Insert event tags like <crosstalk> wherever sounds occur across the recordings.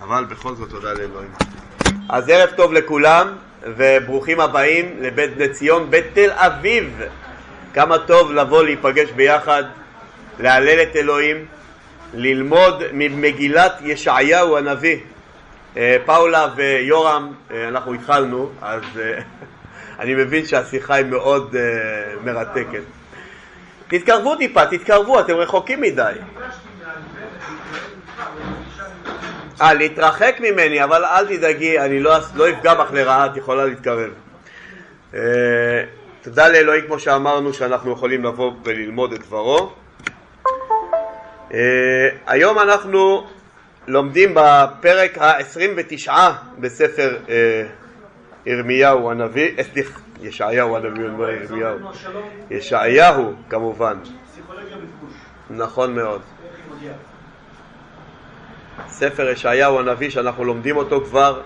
אבל בכל זאת תודה לאלוהים. אז ערב טוב לכולם, וברוכים הבאים לבית בני ציון בתל אביב. כמה טוב לבוא להיפגש ביחד, להלל את אלוהים, ללמוד ממגילת ישעיהו הנביא. אה, פאולה ויורם, אה, אנחנו התחלנו, אז אה, <laughs> אני מבין שהשיחה היא מאוד מרתקת. תתקרבו טיפה, תתקרבו, אתם רחוקים מדי. אה, להתרחק ממני, אבל אל תדאגי, אני לא, לא אפגע בך לרעה, את יכולה להתקרב. אה, תודה לאלוהים, כמו שאמרנו, שאנחנו יכולים לבוא וללמוד את דברו. אה, היום אנחנו לומדים בפרק ה-29 בספר אה, ירמיהו הנביא, סליחה, ישעיהו הנביא, לא ירמיהו, ישעיהו כמובן. נכון מאוד. ספר ישעיהו הנביא שאנחנו לומדים אותו כבר,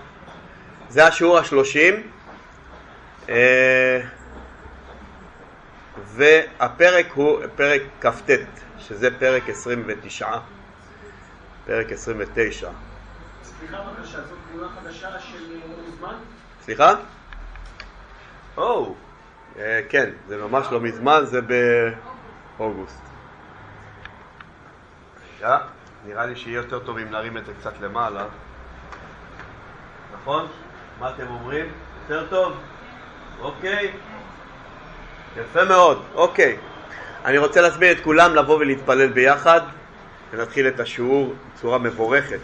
זה השיעור השלושים אה, והפרק הוא פרק כ"ט, שזה פרק 29, פרק 29. סליחה בבקשה, זאת תמונה חדשה של מזמן? סליחה? או, אה, כן, זה ממש לא מזמן, זה באוגוסט. רגע. נראה לי שיהיה יותר טוב אם נרים את זה קצת למעלה. נכון? מה אתם אומרים? יותר טוב? אוקיי. יפה מאוד, אוקיי. אני רוצה להזמין את כולם לבוא ולהתפלל ביחד ונתחיל את השיעור בצורה מבורכת.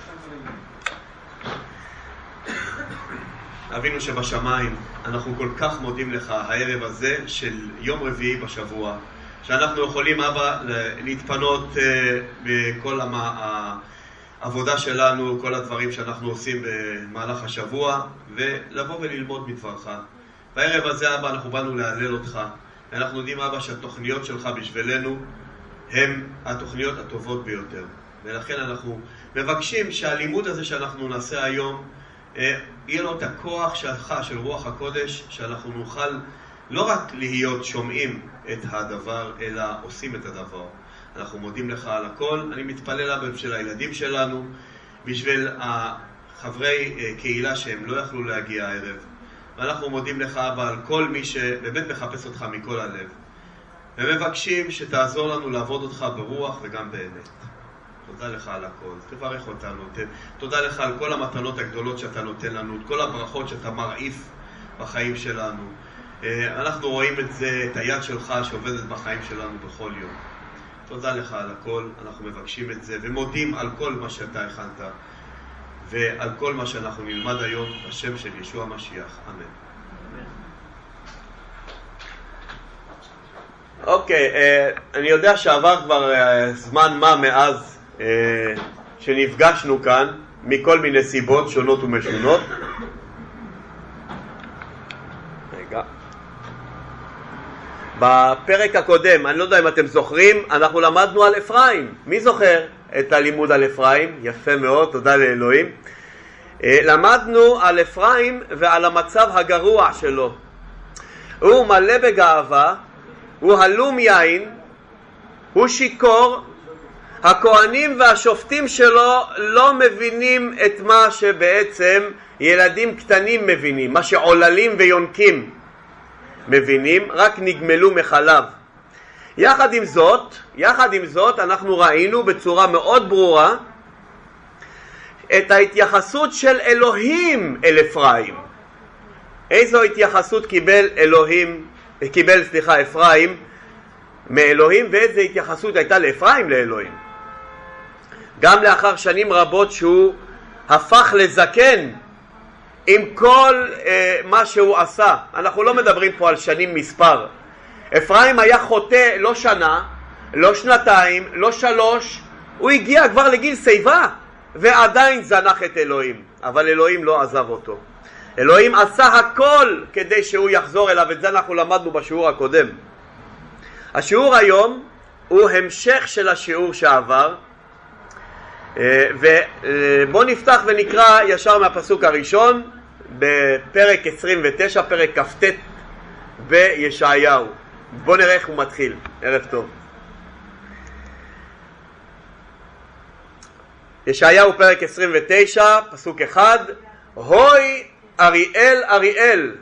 אבינו שבשמיים, אנחנו כל כך מודים לך הערב הזה של יום רביעי בשבוע. שאנחנו יכולים, אבא, להתפנות אה, בכל העבודה שלנו, כל הדברים שאנחנו עושים במהלך השבוע, ולבוא וללמוד מדברך. בערב הזה, אבא, אנחנו באנו להלל אותך, ואנחנו יודעים, אבא, שהתוכניות שלך בשבילנו הן התוכניות הטובות ביותר. ולכן אנחנו מבקשים שהלימוד הזה שאנחנו נעשה היום, אה, יהיה לו את הכוח שלך, של רוח הקודש, שאנחנו נוכל לא רק להיות שומעים את הדבר, אלא עושים את הדבר. אנחנו מודים לך על הכל. אני מתפלל בשביל הילדים שלנו, בשביל חברי אה, קהילה שהם לא יכלו להגיע הערב. ואנחנו מודים לך, אבא, על כל מי שבאמת מחפש אותך מכל הלב. ומבקשים שתעזור לנו לעבוד אותך ברוח וגם באמת. תודה לך על הכל, תברך אותנו, ת... תודה לך על כל המתנות הגדולות שאתה נותן לנו, את כל הברכות שאתה מרעיף בחיים שלנו. אה, אנחנו רואים את זה, את היד שלך שעובדת בחיים שלנו בכל יום. תודה לך על הכל, אנחנו מבקשים את זה ומודים על כל מה שאתה הכנת ועל כל מה שאנחנו נלמד היום בשם של ישוע המשיח. אמן. אוקיי, okay, uh, אני יודע שעבר כבר uh, זמן מה מאז uh, שנפגשנו כאן, מכל מיני סיבות שונות ומשונות. בפרק הקודם, אני לא יודע אם אתם זוכרים, אנחנו למדנו על אפרים. מי זוכר את הלימוד על אפרים? יפה מאוד, תודה לאלוהים. אה, למדנו על אפרים ועל המצב הגרוע שלו. הוא מלא בגאווה, הוא הלום יין, הוא שיכור, הכהנים והשופטים שלו לא מבינים את מה שבעצם ילדים קטנים מבינים, מה שעוללים ויונקים. מבינים, רק נגמלו מחלב. יחד עם זאת, יחד עם זאת אנחנו ראינו בצורה מאוד ברורה את ההתייחסות של אלוהים אל אפרים. איזו התייחסות קיבל אלוהים, קיבל סליחה אפרים מאלוהים ואיזו התייחסות הייתה לאפרים לאלוהים. גם לאחר שנים רבות שהוא הפך לזקן עם כל אה, מה שהוא עשה. אנחנו לא מדברים פה על שנים מספר. אפרים היה חוטא לא שנה, לא שנתיים, לא שלוש, הוא הגיע כבר לגיל שיבה ועדיין זנח את אלוהים, אבל אלוהים לא עזב אותו. אלוהים עשה הכל כדי שהוא יחזור אליו, את זה אנחנו למדנו בשיעור הקודם. השיעור היום הוא המשך של השיעור שעבר, ובואו נפתח ונקרא ישר מהפסוק הראשון, בפרק 29, פרק כ"ט בישעיהו. בואו נראה איך הוא מתחיל. ערב טוב. ישעיהו פרק 29, פסוק 1, הוי אריאל אריאל.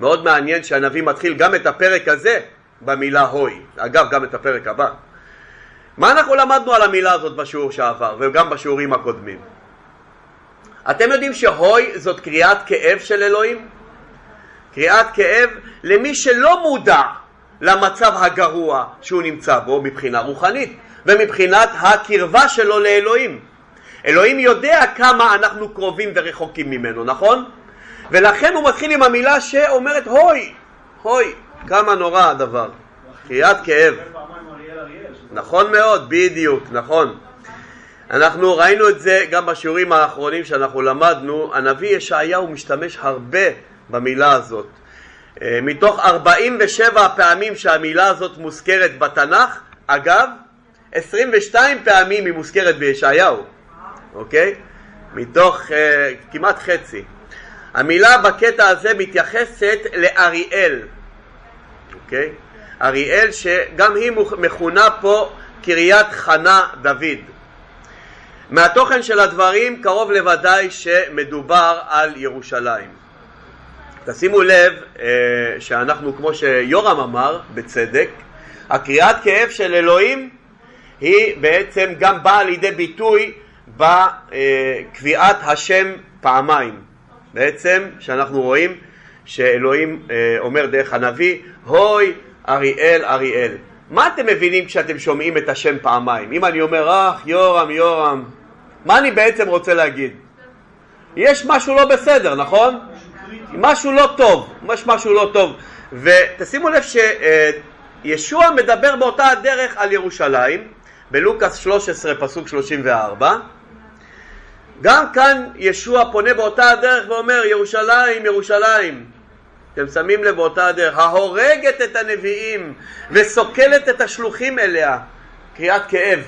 מאוד מעניין שהנביא מתחיל גם את הפרק הזה במילה הוי. אגב, גם את הפרק הבא. מה אנחנו למדנו על המילה הזאת בשיעור שעבר וגם בשיעורים הקודמים? אתם יודעים שהוי זאת קריאת כאב של אלוהים? קריאת כאב למי שלא מודע למצב הגרוע שהוא נמצא בו מבחינה רוחנית ומבחינת הקרבה שלו לאלוהים. אלוהים יודע כמה אנחנו קרובים ורחוקים ממנו, נכון? ולכן הוא מתחיל עם המילה שאומרת הוי, הוי, כמה נורא הדבר, קריאת כאב. נכון מאוד, בדיוק, נכון. אנחנו ראינו את זה גם בשיעורים האחרונים שאנחנו למדנו, הנביא ישעיהו משתמש הרבה במילה הזאת. אה, מתוך 47 פעמים שהמילה הזאת מוזכרת בתנ"ך, אגב, 22 פעמים היא מוזכרת בישעיהו, אוקיי? מתוך uh, כמעט חצי. המילה בקטע הזה מתייחסת לאריאל, אוקיי? אריאל שגם היא מכונה פה קריית חנה דוד. מהתוכן של הדברים קרוב לוודאי שמדובר על ירושלים. תשימו לב אה, שאנחנו, כמו שיורם אמר, בצדק, הקריאת כאב של אלוהים היא בעצם גם באה לידי ביטוי בקביעת השם פעמיים. בעצם שאנחנו רואים שאלוהים אה, אומר דרך הנביא, הוי אריאל אריאל. מה אתם מבינים כשאתם שומעים את השם פעמיים? אם אני אומר, אך יורם יורם, מה אני בעצם רוצה להגיד? יש משהו לא בסדר, נכון? משהו לא טוב, יש משהו לא טוב. ותשימו לב שישוע מדבר באותה הדרך על ירושלים, בלוקאס 13 פסוק 34. גם כאן ישוע פונה באותה הדרך ואומר ירושלים, ירושלים. אתם שמים לב באותה הדרך, ההורגת את הנביאים וסוקלת את השלוחים אליה. קריאת כאב.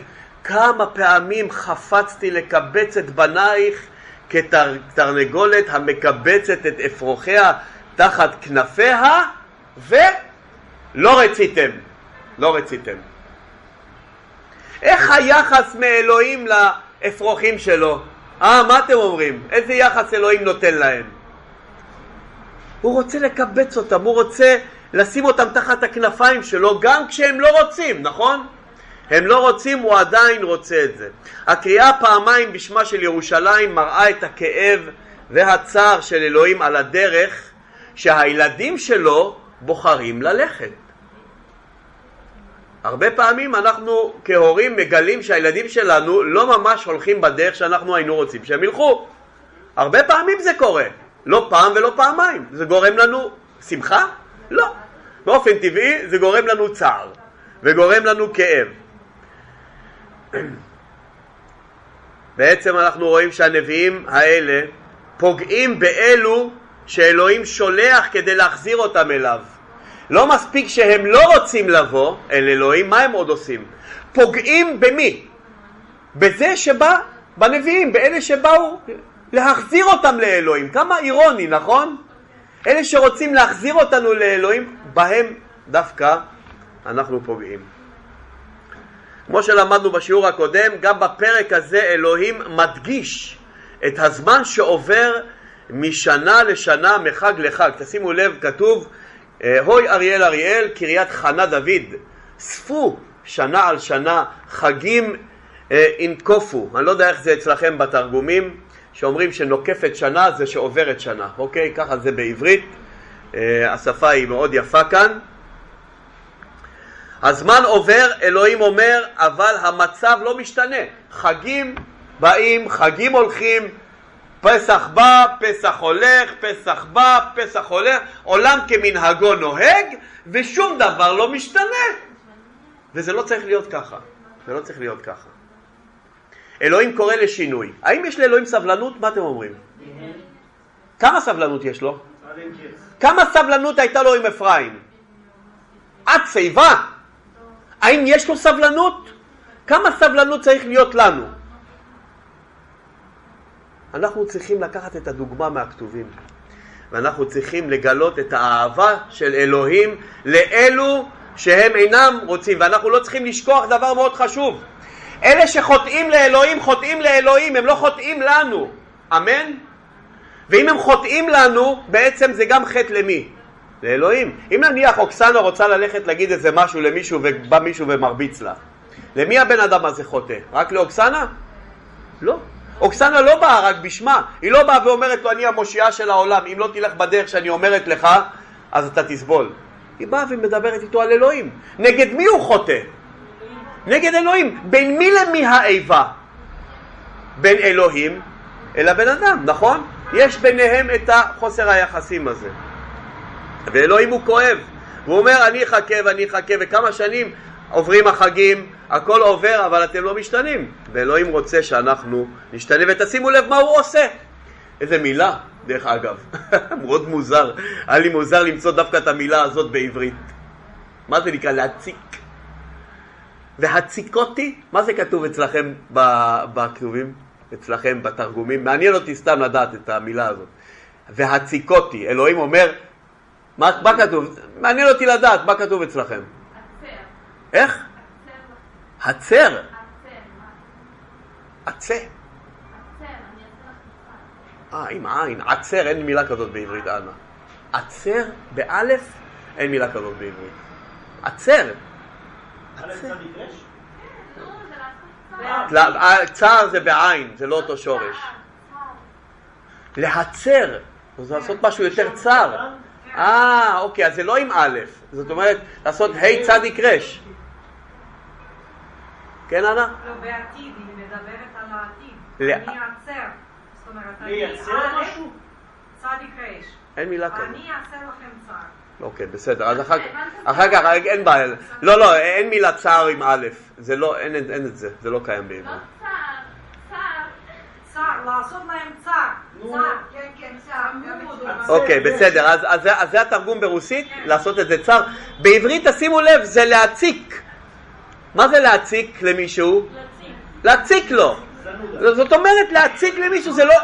כמה פעמים חפצתי לקבץ את בנייך כתרנגולת המקבצת את אפרוחיה תחת כנפיה ולא רציתם, לא רציתם. איך היחס מאלוהים לאפרוחים שלו? אה, מה אתם אומרים? איזה יחס אלוהים נותן להם? הוא רוצה לקבץ אותם, הוא רוצה לשים אותם תחת הכנפיים שלו גם כשהם לא רוצים, נכון? הם לא רוצים, הוא עדיין רוצה את זה. הקריאה פעמיים בשמה של ירושלים מראה את הכאב והצער של אלוהים על הדרך שהילדים שלו בוחרים ללכת. הרבה פעמים אנחנו כהורים מגלים שהילדים שלנו לא ממש הולכים בדרך שאנחנו היינו רוצים שהם ילכו. הרבה פעמים זה קורה, לא פעם ולא פעמיים. זה גורם לנו שמחה? לא. באופן טבעי זה גורם לנו צער וגורם לנו כאב. <clears throat> בעצם אנחנו רואים שהנביאים האלה פוגעים באלו שאלוהים שולח כדי להחזיר אותם אליו. לא מספיק שהם לא רוצים לבוא אל אלוהים, מה הם עוד עושים? פוגעים במי? בזה שבא, בנביאים, באלה שבאו להחזיר אותם לאלוהים. כמה אירוני, נכון? אלה שרוצים להחזיר אותנו לאלוהים, בהם דווקא אנחנו פוגעים. כמו שלמדנו בשיעור הקודם, גם בפרק הזה אלוהים מדגיש את הזמן שעובר משנה לשנה, מחג לחג. תשימו לב, כתוב, אה, הוי אריאל אריאל, קריית חנה דוד, ספו שנה על שנה, חגים אינקופו. אני לא יודע איך זה אצלכם בתרגומים, שאומרים שנוקפת שנה זה שעוברת שנה, אוקיי? ככה זה בעברית, אה, השפה היא מאוד יפה כאן. הזמן עובר, אלוהים אומר, אבל המצב לא משתנה. חגים באים, חגים הולכים, פסח בא, פסח הולך, פסח בא, פסח הולך, עולם כמנהגו נוהג, ושום דבר לא משתנה. וזה לא צריך להיות ככה. זה לא צריך להיות ככה. אלוהים קורא לשינוי. האם יש לאלוהים סבלנות? מה אתם אומרים? כמה סבלנות יש לו? כמה סבלנות הייתה לו עם אפרים? עד שיבה. האם יש לו סבלנות? כמה סבלנות צריך להיות לנו? אנחנו צריכים לקחת את הדוגמה מהכתובים ואנחנו צריכים לגלות את האהבה של אלוהים לאלו שהם אינם רוצים ואנחנו לא צריכים לשכוח דבר מאוד חשוב אלה שחוטאים לאלוהים, חוטאים לאלוהים, הם לא חוטאים לנו. אמן? ואם הם חוטאים לנו, בעצם זה גם חטא למי? לאלוהים. אם נניח אוקסנה רוצה ללכת להגיד איזה משהו למישהו ובא מישהו ומרביץ לה, למי הבן אדם הזה חוטא? רק לאוקסנה? לא. אוקסנה לא באה רק בשמה, היא לא באה ואומרת לו אני המושיעה של העולם, אם לא תלך בדרך שאני אומרת לך, אז אתה תסבול. היא באה ומדברת איתו על אלוהים. נגד מי הוא חוטא? נגד אלוהים. בין מי למי האיבה? בין אלוהים אל הבן אדם, נכון? יש ביניהם את החוסר היחסים הזה. ואלוהים הוא כואב, הוא אומר אני אחכה ואני אחכה וכמה שנים עוברים החגים, הכל עובר אבל אתם לא משתנים ואלוהים רוצה שאנחנו נשתנה ותשימו לב מה הוא עושה איזה מילה דרך אגב, <laughs> מאוד מוזר, היה לי מוזר למצוא דווקא את המילה הזאת בעברית מה זה נקרא להציק? והציקותי, מה זה כתוב אצלכם בכתובים? אצלכם בתרגומים? מעניין אותי סתם לדעת את המילה הזאת והציקותי, אלוהים אומר מה, מה כתוב? מעניין אותי לדעת, מה כתוב אצלכם? איך? הצר. עצה. אה, עם עין. עצר, אין מילה כזאת בעברית, אנה. עצר, באלף, אין מילה כזאת בעברית. עצר. צר זה בעין, זה לא אותו שורש. להצר, זה לעשות משהו יותר צר. אה, אוקיי, אז זה לא עם א', זאת אומרת לעשות ה' צדיק ר'. כן, אנה? לא, בעתיד, היא מדברת על העתיד. אני אעצר. זאת אומרת, אני אעצר משהו? צדיק ר'. אין מילה כזאת. אני אעשה לכם צער. אוקיי, בסדר, אז אחר כך, אין בעיה. לא, לא, אין מילה צער עם א', זה לא, אין את זה, זה לא קיים בעברית. לא צער, צער, לעשות להם צער. כן, כן, אוקיי, בסדר, אז זה התרגום ברוסית, לעשות את זה צר. בעברית, תשימו לב, זה להציק. מה זה להציק למישהו? להציק לו. זאת אומרת, להציק למישהו זה לא...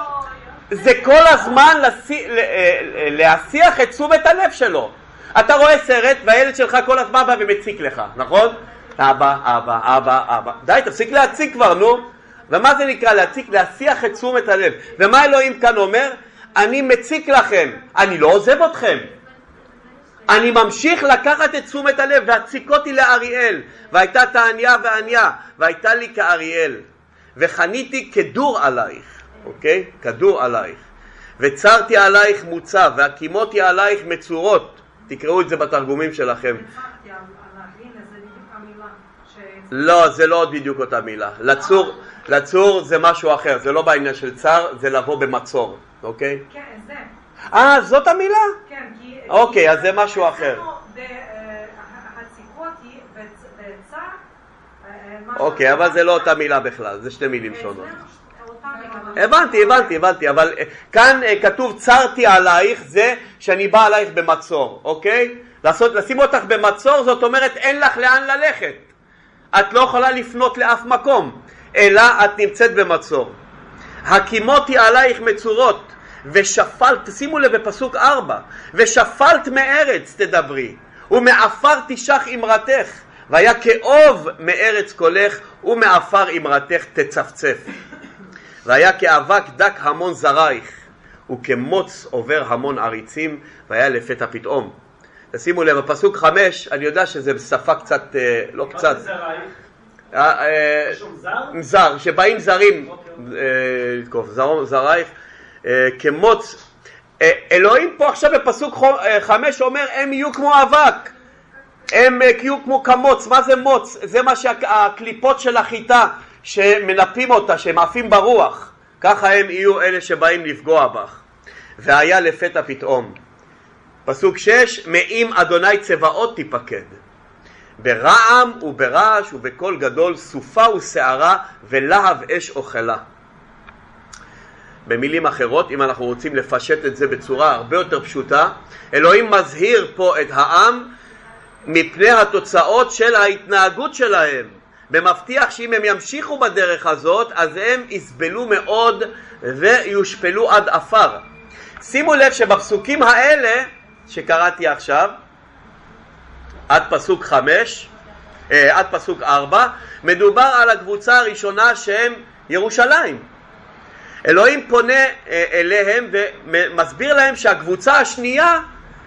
זה כל הזמן אה, להסיח את תשומת הלב שלו. אתה רואה סרט והילד שלך כל הזמן בא ומציק לך, נכון? אבא, אבא, אבא, אבא. די, תפסיק להציק כבר, נו. ומה זה נקרא להציק? להסיח את תשומת הלב. ומה אלוהים כאן אומר? אני מציק לכם, אני לא עוזב אתכם. אני ממשיך לקחת את תשומת הלב והציקותי לאריאל והייתה תעניה ועניה והייתה לי כאריאל וחניתי כדור עלייך, אוקיי? כדור עלייך וצרתי עלייך מוצב והקימותי עלייך מצורות תקראו את זה בתרגומים שלכם לא, זה לא בדיוק אותה מילה. לצור, לצור זה משהו אחר, זה לא בעניין של צר, זה לבוא במצור, אוקיי? כן, זה. אה, זאת המילה? כן, כי... אוקיי, אז זה משהו אחר. אוקיי, אבל זה לא אותה מילה בכלל, זה שתי מילים שונות. הבנתי, הבנתי, הבנתי, אבל כאן כתוב צרתי עלייך זה שאני בא עלייך במצור, אוקיי? לעשות, לשים אותך במצור זאת אומרת אין לך לאן ללכת. את לא יכולה לפנות לאף מקום, אלא את נמצאת במצור. הקימותי עלייך מצורות ושפלת, שימו לב בפסוק ארבע, ושפלת מארץ תדברי, ומעפר תשח אמרתך, והיה כאוב מארץ קולך, ומעפר אמרתך תצפצף. והיה כאבק דק המון זרייך, וכמוץ עובר המון עריצים, והיה לפתע פתאום. תשימו לב, בפסוק חמש, אני יודע שזה בשפה קצת, אה, לא קצת... מה זה זרייך? אה, אה, זר, שבאים זרים אוקיי. לתקוף, זרייך, כמוץ. אלוהים פה עכשיו בפסוק חמש אומר, הם יהיו כמו אבק, הם יהיו כמו כמוץ, מה זה מוץ? זה מה שהקליפות של החיטה שמנפים אותה, שהם עפים ברוח, ככה הם יהיו אלה שבאים לפגוע בך. והיה לפתע פתאום. פסוק שש, מאם אדוני צבאות תיפקד. ברעם וברעש ובקול גדול סופה ושערה ולהב אש אוכלה. במילים אחרות, אם אנחנו רוצים לפשט את זה בצורה הרבה יותר פשוטה, אלוהים מזהיר פה את העם מפני התוצאות של ההתנהגות שלהם, ומבטיח שאם הם ימשיכו בדרך הזאת, אז הם יסבלו מאוד ויושפלו עד עפר. שימו לב שבפסוקים האלה שקראתי עכשיו, עד פסוק חמש, אה, עד פסוק ארבע, מדובר על הקבוצה הראשונה שהם ירושלים. אלוהים פונה אה, אליהם ומסביר להם שהקבוצה השנייה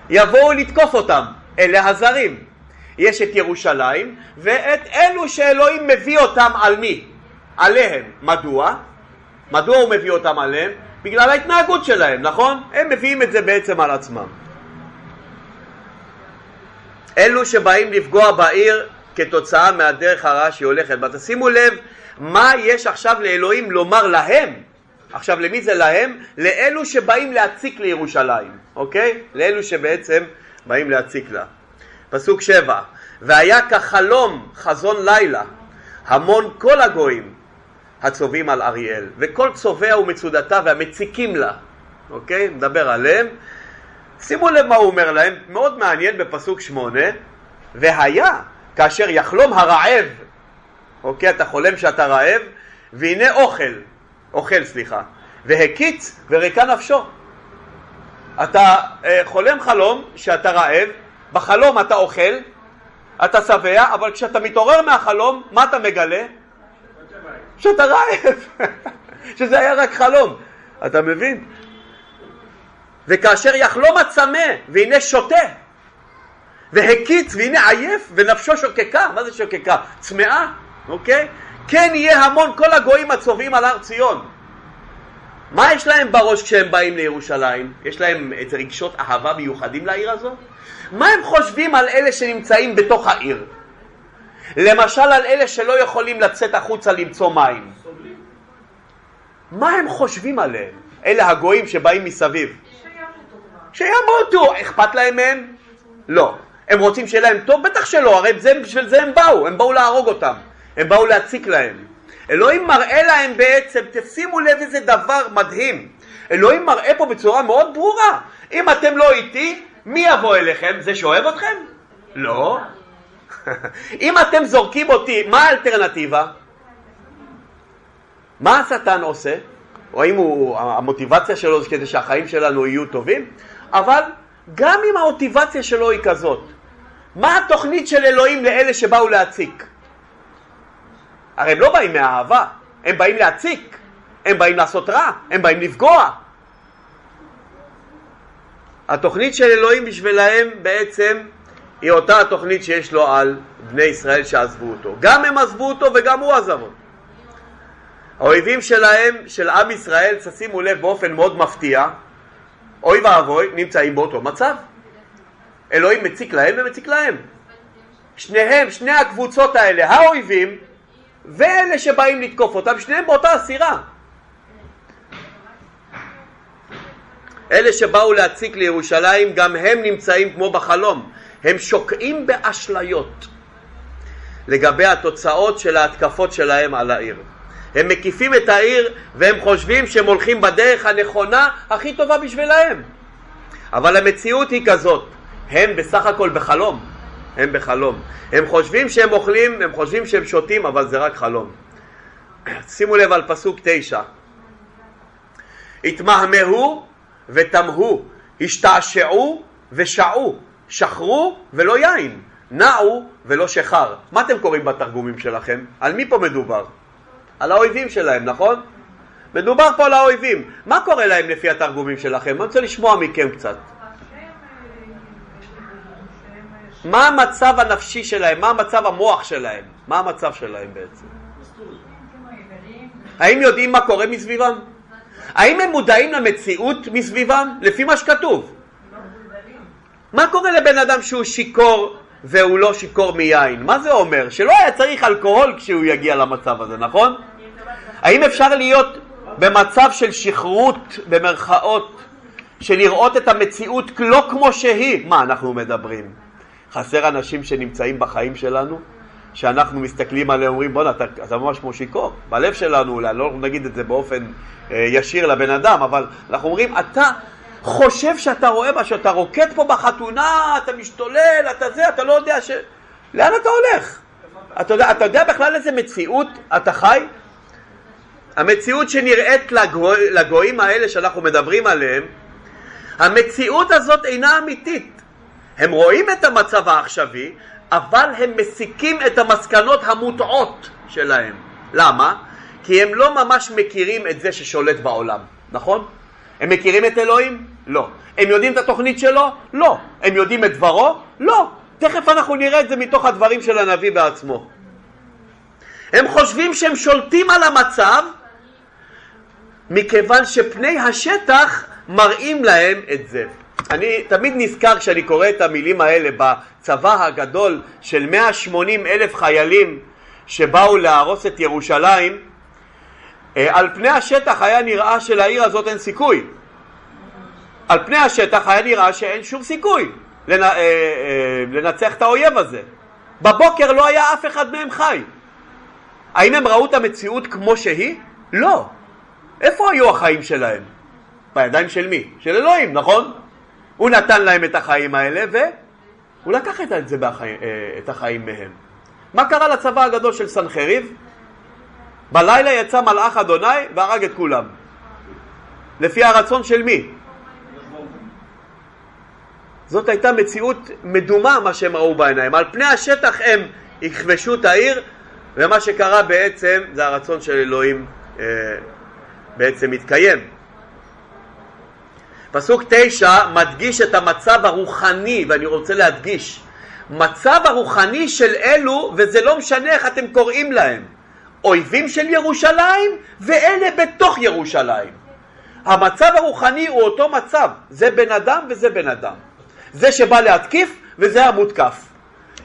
יבואו לתקוף אותם, אלה הזרים. יש את ירושלים ואת אלו שאלוהים מביא אותם על מי? עליהם. מדוע? מדוע הוא מביא אותם עליהם? בגלל ההתנהגות שלהם, נכון? הם מביאים את זה בעצם על עצמם. אלו שבאים לפגוע בעיר כתוצאה מהדרך הרעה שהיא הולכת בה. תשימו לב מה יש עכשיו לאלוהים לומר להם. עכשיו למי זה להם? לאלו שבאים להציק לירושלים, אוקיי? לאלו שבעצם באים להציק לה. פסוק שבע והיה כחלום חזון לילה המון כל הגויים הצובעים על אריאל וכל צובע ומצודתה והמציקים לה, אוקיי? נדבר עליהם. שימו לב מה הוא אומר להם, מאוד מעניין בפסוק שמונה והיה כאשר יחלום הרעב, אוקיי? אתה חולם שאתה רעב והנה אוכל, אוכל סליחה, והקיץ וריקה נפשו. אתה אה, חולם חלום שאתה רעב, בחלום אתה אוכל, אתה שבע, אבל כשאתה מתעורר מהחלום, מה אתה מגלה? שאתה רעב, <laughs> שזה היה רק חלום, אתה מבין? וכאשר יחלום הצמא, והנה שותה, והקיץ, והנה עייף, ונפשו שוקקה, מה זה שוקקה? צמאה, אוקיי? כן יהיה המון כל הגויים הצובעים על הר ציון. מה יש להם בראש כשהם באים לירושלים? יש להם איזה רגשות אהבה מיוחדים לעיר הזו? מה הם חושבים על אלה שנמצאים בתוך העיר? למשל על אלה שלא יכולים לצאת החוצה למצוא מים. מה הם חושבים עליהם? אלה הגויים שבאים מסביב. שימותו. אכפת להם מהם? לא. הם רוצים שיהיה להם טוב? בטח שלא, הרי בשביל זה הם באו, הם באו להרוג אותם, הם באו להציק להם. אלוהים מראה להם בעצם, תשימו לב איזה דבר מדהים, אלוהים מראה פה בצורה מאוד ברורה, אם אתם לא איתי, מי יבוא אליכם? זה שאוהב אתכם? לא. <laughs> אם אתם זורקים אותי, מה האלטרנטיבה? מה השטן עושה? או האם הוא, המוטיבציה שלו זה כדי שהחיים שלנו יהיו טובים? אבל גם אם המוטיבציה שלו היא כזאת, מה התוכנית של אלוהים לאלה שבאו להציק? הרי הם לא באים מהאהבה, הם באים להציק, הם באים לעשות רע, הם באים לפגוע. התוכנית של אלוהים בשבילהם בעצם היא אותה התוכנית שיש לו על בני ישראל שעזבו אותו. גם הם עזבו אותו וגם הוא עזב אותו. האויבים שלהם, של עם ישראל, תשימו לב באופן מאוד מפתיע, אוי ואבוי, נמצאים באותו מצב. אלוהים מציק להם ומציק להם. שניהם, שני הקבוצות האלה, האויבים ואלה שבאים לתקוף אותם, שניהם באותה הסירה. אלה שבאו להציק לירושלים, גם הם נמצאים כמו בחלום. הם שוקעים באשליות לגבי התוצאות של ההתקפות שלהם על העיר. הם מקיפים את העיר והם חושבים שהם הולכים בדרך הנכונה הכי טובה בשבילהם. אבל המציאות היא כזאת, הם בסך הכל בחלום, הם בחלום. הם חושבים שהם אוכלים, הם חושבים שהם שותים, אבל זה רק חלום. שימו לב על פסוק תשע. התמהמהו ותמהו, השתעשעו ושעו, שחרו ולא יין, נעו ולא שחר. מה אתם קוראים בתרגומים שלכם? על מי פה מדובר? על האויבים שלהם, נכון? מדובר פה על האויבים. מה קורה להם לפי התרגומים שלכם? אני רוצה לשמוע מכם קצת. מה המצב הנפשי שלהם? מה המצב המוח שלהם? מה המצב שלהם בעצם? האם יודעים מה קורה מסביבם? האם הם מודעים למציאות מסביבם? לפי מה שכתוב. מה קורה לבן אדם שהוא שיכור והוא לא שיכור מיין? מה זה אומר? שלא היה צריך אלכוהול כשהוא יגיע למצב הזה, נכון? האם אפשר להיות במצב של שכרות, במרכאות, של לראות את המציאות לא כמו שהיא? מה אנחנו מדברים? חסר אנשים שנמצאים בחיים שלנו, שאנחנו מסתכלים עליהם ואומרים בואנה אתה, אתה ממש כמו שיכור, בלב שלנו אולי, לא נגיד את זה באופן אה, ישיר לבן אדם, אבל אנחנו אומרים אתה חושב שאתה רואה מה שאתה רוקד פה בחתונה, אתה משתולל, אתה זה, אתה לא יודע ש... לאן אתה הולך? אתה יודע, אתה יודע בכלל איזה מציאות אתה חי? המציאות שנראית לגו... לגויים האלה שאנחנו מדברים עליהם, המציאות הזאת אינה אמיתית. הם רואים את המצב העכשווי, אבל הם מסיקים את המסקנות המוטעות שלהם. למה? כי הם לא ממש מכירים את זה ששולט בעולם, נכון? הם מכירים את אלוהים? לא. הם יודעים את התוכנית שלו? לא. הם יודעים את דברו? לא. תכף אנחנו נראה את זה מתוך הדברים של הנביא בעצמו. הם חושבים שהם שולטים על המצב מכיוון שפני השטח מראים להם את זה. אני תמיד נזכר כשאני קורא את המילים האלה בצבא הגדול של 180 אלף חיילים שבאו להרוס את ירושלים, אה, על פני השטח היה נראה שלעיר הזאת אין סיכוי. על פני השטח היה נראה שאין שום סיכוי לנ... אה, אה, לנצח את האויב הזה. בבוקר לא היה אף אחד מהם חי. האם הם ראו את המציאות כמו שהיא? לא. איפה היו החיים שלהם? בידיים של מי? של אלוהים, נכון? הוא נתן להם את החיים האלה והוא לקח את, זה בחיים, את החיים מהם. מה קרה לצבא הגדול של סנחריב? בלילה יצא מלאך אדוני והרג את כולם. לפי הרצון של מי? זאת הייתה מציאות מדומה מה שהם ראו בעיניים. על פני השטח הם יכבשו את העיר ומה שקרה בעצם זה הרצון של אלוהים אה, בעצם מתקיים. פסוק תשע מדגיש את המצב הרוחני, ואני רוצה להדגיש, מצב הרוחני של אלו, וזה לא משנה איך אתם קוראים להם, אויבים של ירושלים ואלה בתוך ירושלים. המצב הרוחני הוא אותו מצב, זה בן אדם וזה בן אדם. זה שבא להתקיף וזה המותקף.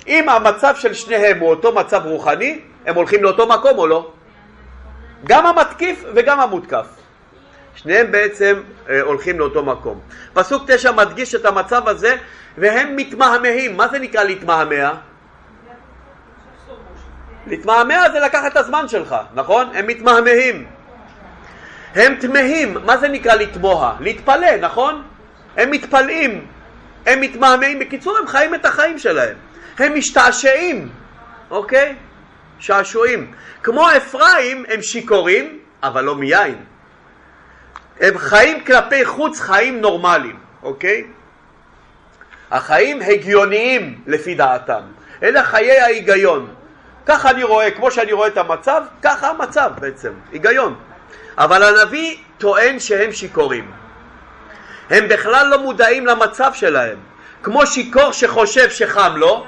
אם המצב של שניהם הוא אותו מצב רוחני, הם הולכים לאותו מקום או לא? גם המתקיף וגם המותקף. שניהם בעצם אה, הולכים לאותו מקום. פסוק תשע מדגיש את המצב הזה והם מתמהמהים. מה זה נקרא להתמהמה? להתמהמה זה לקחת את הזמן שלך, נכון? הם מתמהמהים. הם תמהים, מה זה נקרא לתמוה? להתפלא, נכון? הם מתפלאים, הם מתמהמהים. בקיצור, הם חיים את החיים שלהם. הם משתעשעים, אוקיי? שעשועים. כמו אפרים, הם שיכורים, אבל לא מיין. הם חיים כלפי חוץ חיים נורמליים, אוקיי? החיים הגיוניים לפי דעתם. אלה חיי ההיגיון. ככה אני רואה, כמו שאני רואה את המצב, ככה המצב בעצם, היגיון. אבל הנביא טוען שהם שיכורים. הם בכלל לא מודעים למצב שלהם. כמו שיכור שחושב שחם לו,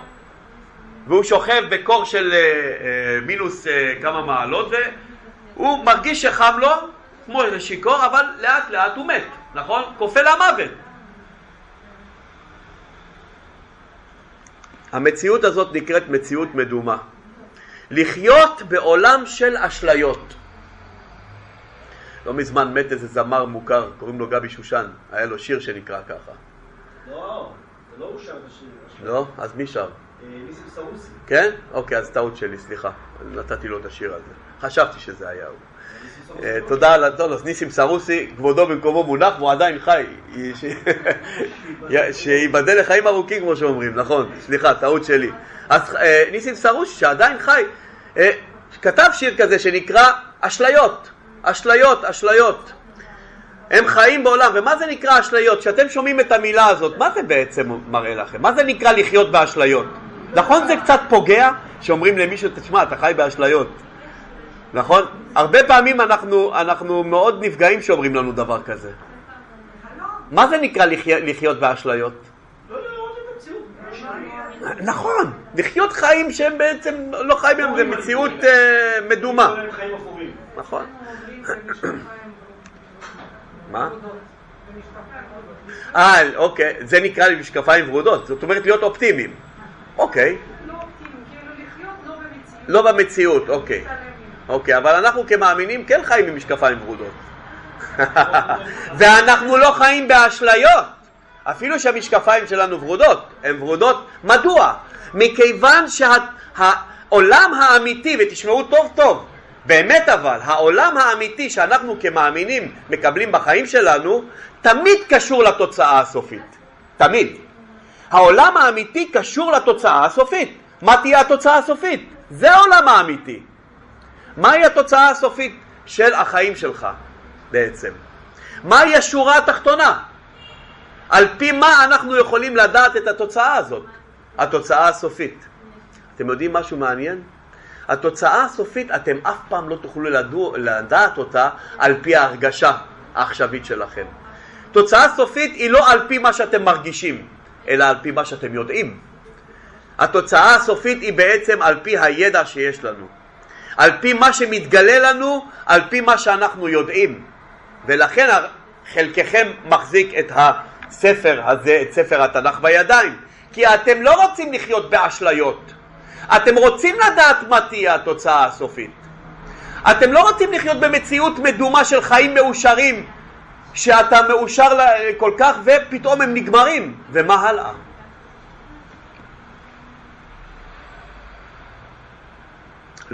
והוא שוכב בקור של אה, אה, מינוס אה, כמה מעלות, והוא מרגיש שחם לו, כמו שיכור, אבל לאט לאט הוא מת, נכון? כופה למוות. המציאות הזאת נקראת מציאות מדומה. לחיות בעולם של אשליות. לא מזמן מת איזה זמר מוכר, קוראים לו גבי שושן, היה לו שיר שנקרא ככה. לא, זה לא הוא שר בשיר. לא? אז מי שר? אה, ניסים סרוסי. כן? אוקיי, אז טעות שלי, סליחה. נתתי לו את השיר הזה. חשבתי שזה היה הוא. אה, תודה על הטון, אז ניסים סרוסי, כבודו במקומו מונח והוא עדיין חי. שייבדל <laughs> לחיים ארוכים כמו שאומרים, נכון, סליחה, טעות שלי. אז אה, ניסים סרוסי שעדיין חי, אה, כתב שיר כזה שנקרא אשליות, אשליות, אשליות. הם חיים בעולם, ומה זה נקרא אשליות? כשאתם שומעים את המילה הזאת, מה זה בעצם מראה לכם? מה זה נקרא לחיות באשליות? נכון זה קצת פוגע שאומרים למישהו, תשמע, אתה חי באשליות. נכון? הרבה פעמים אנחנו, אנחנו מאוד נפגעים שאומרים לנו דבר כזה. מה זה נקרא לחי, לחיות באשליות? נכון, לחיות חיים שהם בעצם לא חיים, זה מציאות אה, מדומה. נכון. מה? אה, אוקיי, זה נקרא לי משקפיים ורודות, זאת אומרת להיות אופטימיים. אוקיי. לא במציאות, אוקיי. אוקיי, אבל אנחנו כמאמינים כן חיים עם משקפיים ורודות. <laughs> ואנחנו לא חיים באשליות. אפילו שהמשקפיים שלנו ורודות, הן ורודות. מדוע? מכיוון שהעולם שה, האמיתי, ותשמעו טוב טוב, באמת אבל, העולם האמיתי שאנחנו כמאמינים מקבלים בחיים שלנו, תמיד קשור לתוצאה הסופית. תמיד. העולם האמיתי קשור לתוצאה הסופית. מה תהיה התוצאה הסופית? זה העולם האמיתי. מהי התוצאה הסופית של החיים שלך בעצם? מהי השורה התחתונה? על פי מה אנחנו יכולים לדעת את התוצאה הזאת, התוצאה הסופית? אתם יודעים משהו מעניין? התוצאה הסופית, אתם אף פעם לא תוכלו לדוע, לדעת אותה על פי ההרגשה העכשווית שלכם. תוצאה סופית היא לא על פי מה שאתם מרגישים, אלא על פי מה שאתם יודעים. התוצאה הסופית היא בעצם על פי הידע שיש לנו, על פי מה שמתגלה לנו, על פי מה שאנחנו יודעים. ולכן חלקכם מחזיק את הספר הזה, את ספר התנ"ך בידיים, כי אתם לא רוצים לחיות באשליות. אתם רוצים לדעת מה תהיה התוצאה הסופית. אתם לא רוצים לחיות במציאות מדומה של חיים מאושרים, שאתה מאושר כל כך ופתאום הם נגמרים, ומה הלאה?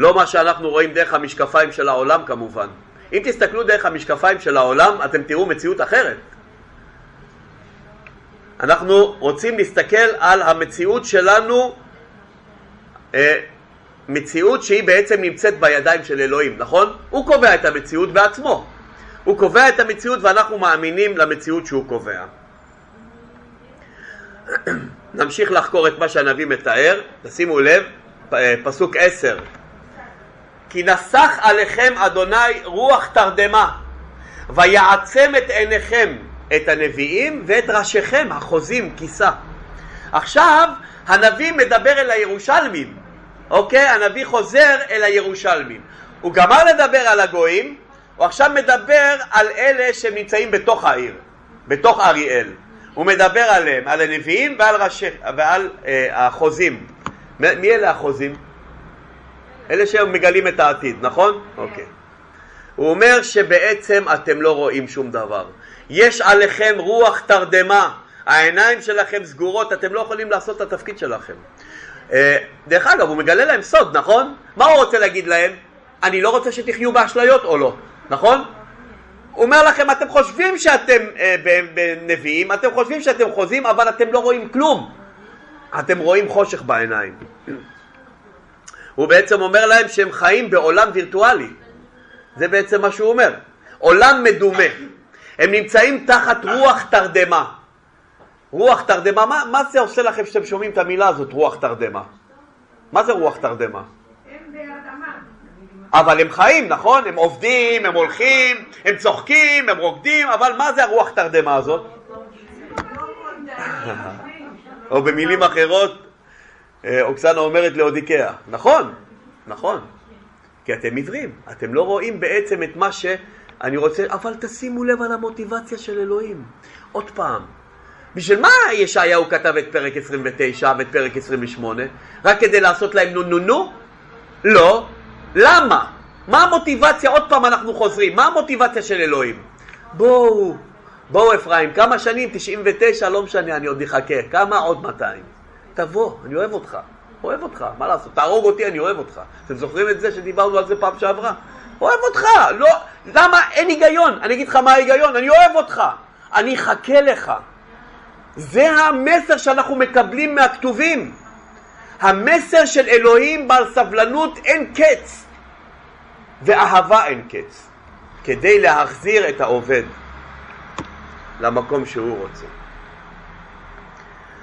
לא מה שאנחנו רואים דרך המשקפיים של העולם כמובן. אם תסתכלו דרך המשקפיים של העולם, אתם תראו מציאות אחרת. אנחנו רוצים להסתכל על המציאות שלנו אה, מציאות שהיא בעצם נמצאת בידיים של אלוהים, נכון? הוא קובע את המציאות בעצמו. הוא קובע את המציאות ואנחנו מאמינים למציאות שהוא קובע. <clears throat> נמשיך לחקור את מה שהנביא מתאר, תשימו לב, אה, פסוק עשר כי נסח עליכם אדוני רוח תרדמה ויעצם את עיניכם את הנביאים ואת ראשיכם החוזים כיסה. עכשיו הנביא מדבר אל הירושלמים אוקיי? הנביא חוזר אל הירושלמים. הוא גמר לדבר על הגויים, הוא עכשיו מדבר על אלה שנמצאים בתוך העיר, בתוך אריאל. הוא מדבר עליהם, על הנביאים ועל, ראשי, ועל אה, החוזים. מי אלה החוזים? אלה שמגלים את העתיד, נכון? אוקיי. הוא אומר שבעצם אתם לא רואים שום דבר. יש עליכם רוח תרדמה, העיניים שלכם סגורות, אתם לא יכולים לעשות את התפקיד שלכם. אה, דרך אגב, הוא מגלה להם סוד, נכון? מה הוא רוצה להגיד להם? אני לא רוצה שתחיו באשליות או לא, נכון? הוא אומר לכם, אתם חושבים שאתם אה, נביאים, אתם חושבים שאתם חוזים, אבל אתם לא רואים כלום. אתם רואים חושך בעיניים. הוא בעצם אומר להם שהם חיים בעולם וירטואלי. זה בעצם מה שהוא אומר. עולם מדומה. הם נמצאים תחת רוח תרדמה. רוח תרדמה, מה, מה זה עושה לכם כשאתם שומעים את המילה הזאת, רוח תרדמה? מה זה רוח תרדמה? אבל הם חיים, נכון? הם עובדים, הם הולכים, הם צוחקים, הם רוקדים, אבל מה זה הרוח תרדמה הזאת? <laughs> או במילים אחרות, אוקסנה אומרת לאודיקאה, נכון, נכון, כי אתם עיוורים, אתם לא רואים בעצם את מה שאני רוצה, אבל תשימו לב על המוטיבציה של אלוהים. עוד פעם, בשביל מה ישעיהו כתב את פרק 29 ואת פרק 28? רק כדי לעשות להם נו נו נו? לא. למה? מה המוטיבציה? עוד פעם אנחנו חוזרים. מה המוטיבציה של אלוהים? בואו, בואו אפרים, כמה שנים? 99, לא משנה, אני עוד אחכה. כמה? עוד 200. תבוא, אני אוהב אותך. אוהב אותך, מה לעשות? תהרוג אותי, אני אוהב אותך. אתם זוכרים את זה שדיברנו על זה פעם שעברה? אוהב אותך, לא, למה? אין היגיון. אני אגיד לך מה ההיגיון, אני אוהב אותך. אני אחכה לך. זה המסר שאנחנו מקבלים מהכתובים. המסר של אלוהים בעל סבלנות אין קץ ואהבה אין קץ כדי להחזיר את העובד למקום שהוא רוצה.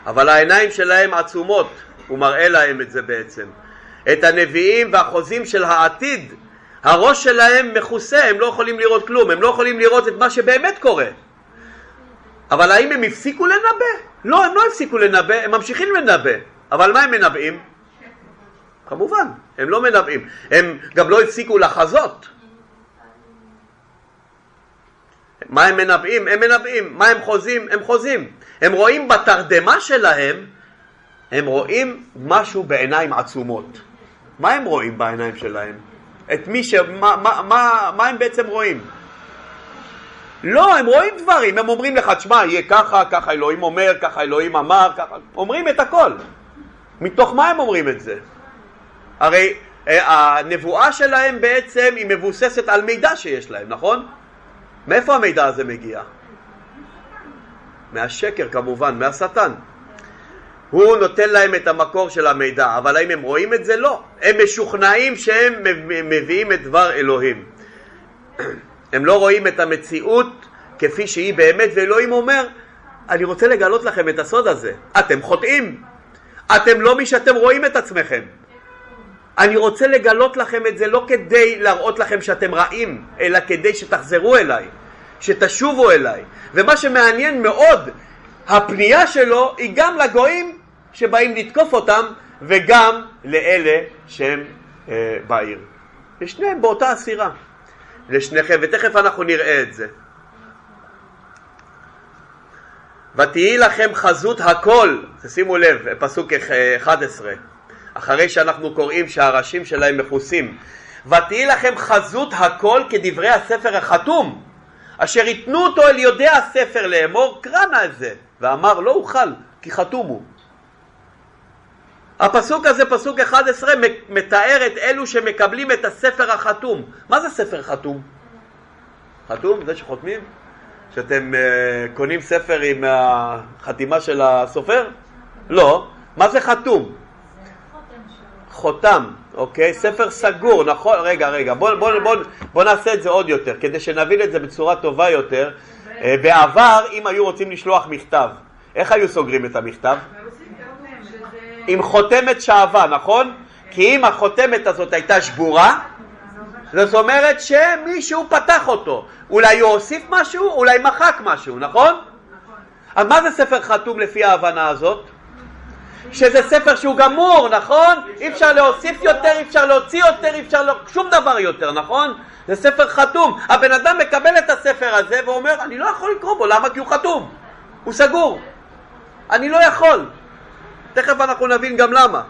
אבל העיניים שלהם עצומות, הוא מראה להם את זה בעצם. את הנביאים והחוזים של העתיד, הראש שלהם מכוסה, הם לא יכולים לראות כלום, הם לא יכולים לראות את מה שבאמת קורה. אבל האם הם הפסיקו לנבא? לא, הם לא הפסיקו לנבא, הם ממשיכים לנבא. אבל מה הם מנבאים? כמובן, הם לא מנבאים. הם גם לא הפסיקו לחזות. מה הם מנבאים? הם מנבאים. מה הם חוזים? הם חוזים. הם רואים בתרדמה שלהם, הם רואים משהו בעיניים עצומות. מה הם רואים בעיניים שלהם? את מי ש... מה, מה, מה, מה הם בעצם רואים? לא, הם רואים דברים, הם אומרים לך, תשמע, יהיה ככה, ככה אלוהים אומר, ככה אלוהים אמר, ככה, אומרים את הכל. מתוך מה הם אומרים את זה? הרי אה, הנבואה שלהם בעצם היא מבוססת על מידע שיש להם, נכון? מאיפה המידע הזה מגיע? מהשקר כמובן, מהשטן. הוא נותן להם את המקור של המידע, אבל האם הם רואים את זה? לא. הם משוכנעים שהם מביאים את דבר אלוהים. <clears throat> הם לא רואים את המציאות כפי שהיא באמת, ואלוהים אומר, אני רוצה לגלות לכם את הסוד הזה. אתם חוטאים. אתם לא מי שאתם רואים את עצמכם. אני רוצה לגלות לכם את זה לא כדי להראות לכם שאתם רעים, אלא כדי שתחזרו אליי, שתשובו אליי. ומה שמעניין מאוד, הפנייה שלו היא גם לגויים שבאים לתקוף אותם וגם לאלה שהם אה, בעיר. לשניהם באותה הסירה. לשניכם, ותכף אנחנו נראה את זה. ותהי לכם חזות הכל, שימו לב, פסוק 11, אחרי שאנחנו קוראים שהראשים שלהם מכוסים, ותהי לכם חזות הכל כדברי הספר החתום, אשר ייתנו אותו אל יודע הספר לאמור, קרא נא את זה, ואמר לא אוכל, כי חתום הוא. הפסוק הזה, פסוק 11, מתאר את אלו שמקבלים את הספר החתום. מה זה ספר חתום? חתום? זה שחותמים? שאתם uh, קונים ספר עם החתימה של הסופר? לא. מה זה חתום? חותם, אוקיי? ספר סגור, נכון? רגע, רגע, בוא, בוא, בוא, בוא נעשה את זה עוד יותר, כדי שנבין את זה בצורה טובה יותר. Uh, בעבר, אם היו רוצים לשלוח מכתב, איך היו סוגרים את המכתב? עם חותמת שעבה, נכון? כי אם החותמת הזאת הייתה שבורה, זאת אומרת שמישהו פתח אותו. אולי הוא הוסיף משהו, אולי מחק משהו, נכון? אז מה זה ספר חתום לפי ההבנה הזאת? שזה ספר שהוא גמור, נכון? אי אפשר להוסיף יותר, אי אפשר להוציא יותר, אי אפשר לא... שום דבר יותר, נכון? זה ספר חתום. הבן אדם מקבל את הספר הזה ואומר, אני לא יכול לקרוא בו, למה? כי הוא חתום. הוא סגור. אני לא יכול. תכף אנחנו נבין גם למה.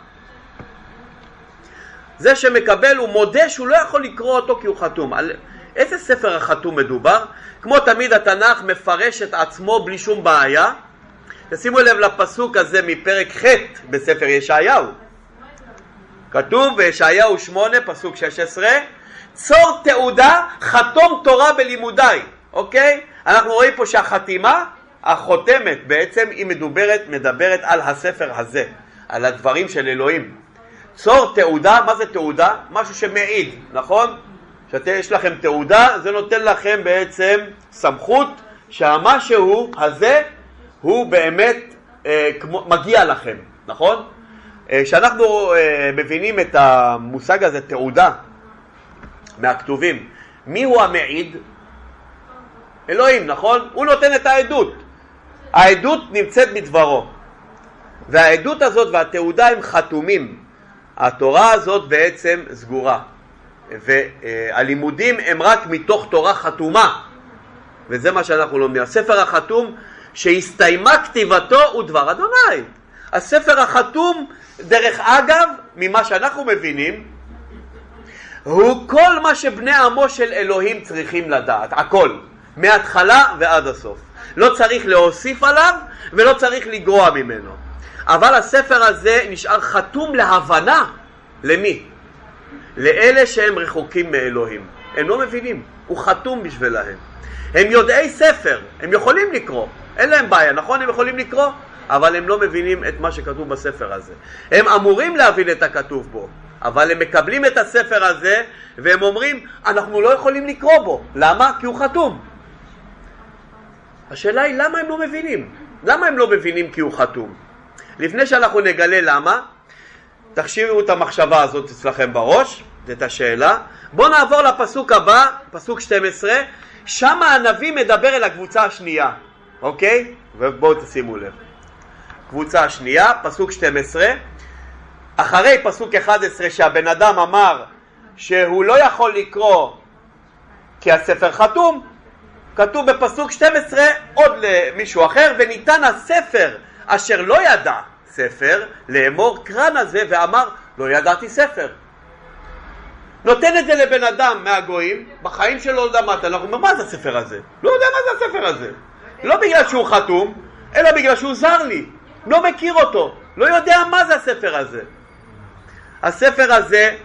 זה שמקבל הוא מודה שהוא לא יכול לקרוא אותו כי הוא חתום. על איזה ספר החתום מדובר? כמו תמיד התנ"ך מפרש את עצמו בלי שום בעיה. תשימו לב לפסוק הזה מפרק ח' בספר ישעיהו. כתוב בישעיהו 8 פסוק 16 צור תעודה חתום תורה בלימודיי, אוקיי? אנחנו רואים פה שהחתימה החותמת בעצם היא מדוברת, מדברת על הספר הזה, על הדברים של אלוהים. צור תעודה, מה זה תעודה? משהו שמעיד, נכון? שיש לכם תעודה, זה נותן לכם בעצם סמכות שהמשהו הזה הוא באמת אה, כמו, מגיע לכם, נכון? כשאנחנו אה, אה, מבינים את המושג הזה, תעודה, מהכתובים, מי הוא המעיד? אלוהים, נכון? הוא נותן את העדות. העדות נמצאת בדברו, והעדות הזאת והתעודה הם חתומים. התורה הזאת בעצם סגורה, והלימודים הם רק מתוך תורה חתומה, וזה מה שאנחנו לומדים. הספר החתום שהסתיימה כתיבתו הוא דבר אדוני. הספר החתום, דרך אגב, ממה שאנחנו מבינים, הוא כל מה שבני עמו של אלוהים צריכים לדעת, הכל, מההתחלה ועד הסוף. לא צריך להוסיף עליו ולא צריך לגרוע ממנו. אבל הספר הזה נשאר חתום להבנה. למי? לאלה שהם רחוקים מאלוהים. הם לא מבינים, הוא חתום בשבילהם. הם יודעי ספר, הם יכולים לקרוא, אין להם בעיה, נכון? הם יכולים לקרוא, אבל הם לא מבינים את מה שכתוב בספר הזה. הם אמורים להבין את הכתוב בו, אבל הם מקבלים את הספר הזה והם אומרים, אנחנו לא יכולים לקרוא בו. למה? כי הוא חתום. השאלה היא למה הם לא מבינים? למה הם לא מבינים כי הוא חתום? לפני שאנחנו נגלה למה, תחשיבו את המחשבה הזאת אצלכם בראש, את השאלה. בואו נעבור לפסוק הבא, פסוק 12, שם הנביא מדבר אל הקבוצה השנייה, אוקיי? ובואו תשימו לב. קבוצה השנייה, פסוק 12, אחרי פסוק 11 שהבן אדם אמר שהוא לא יכול לקרוא כי הספר חתום, כתוב בפסוק 12 עוד למישהו אחר, וניתן הספר אשר לא ידע ספר, לאמור קרן הזה, ואמר לא ידעתי ספר. נותן את זה לבן אדם מהגויים, בחיים שלו לא אתה, אנחנו אומרים מה זה הספר הזה? לא יודע מה זה הספר הזה. לא בגלל שהוא חתום, אלא בגלל שהוא זר לי. לא מכיר אותו, לא יודע מה זה הספר הזה. הספר הזה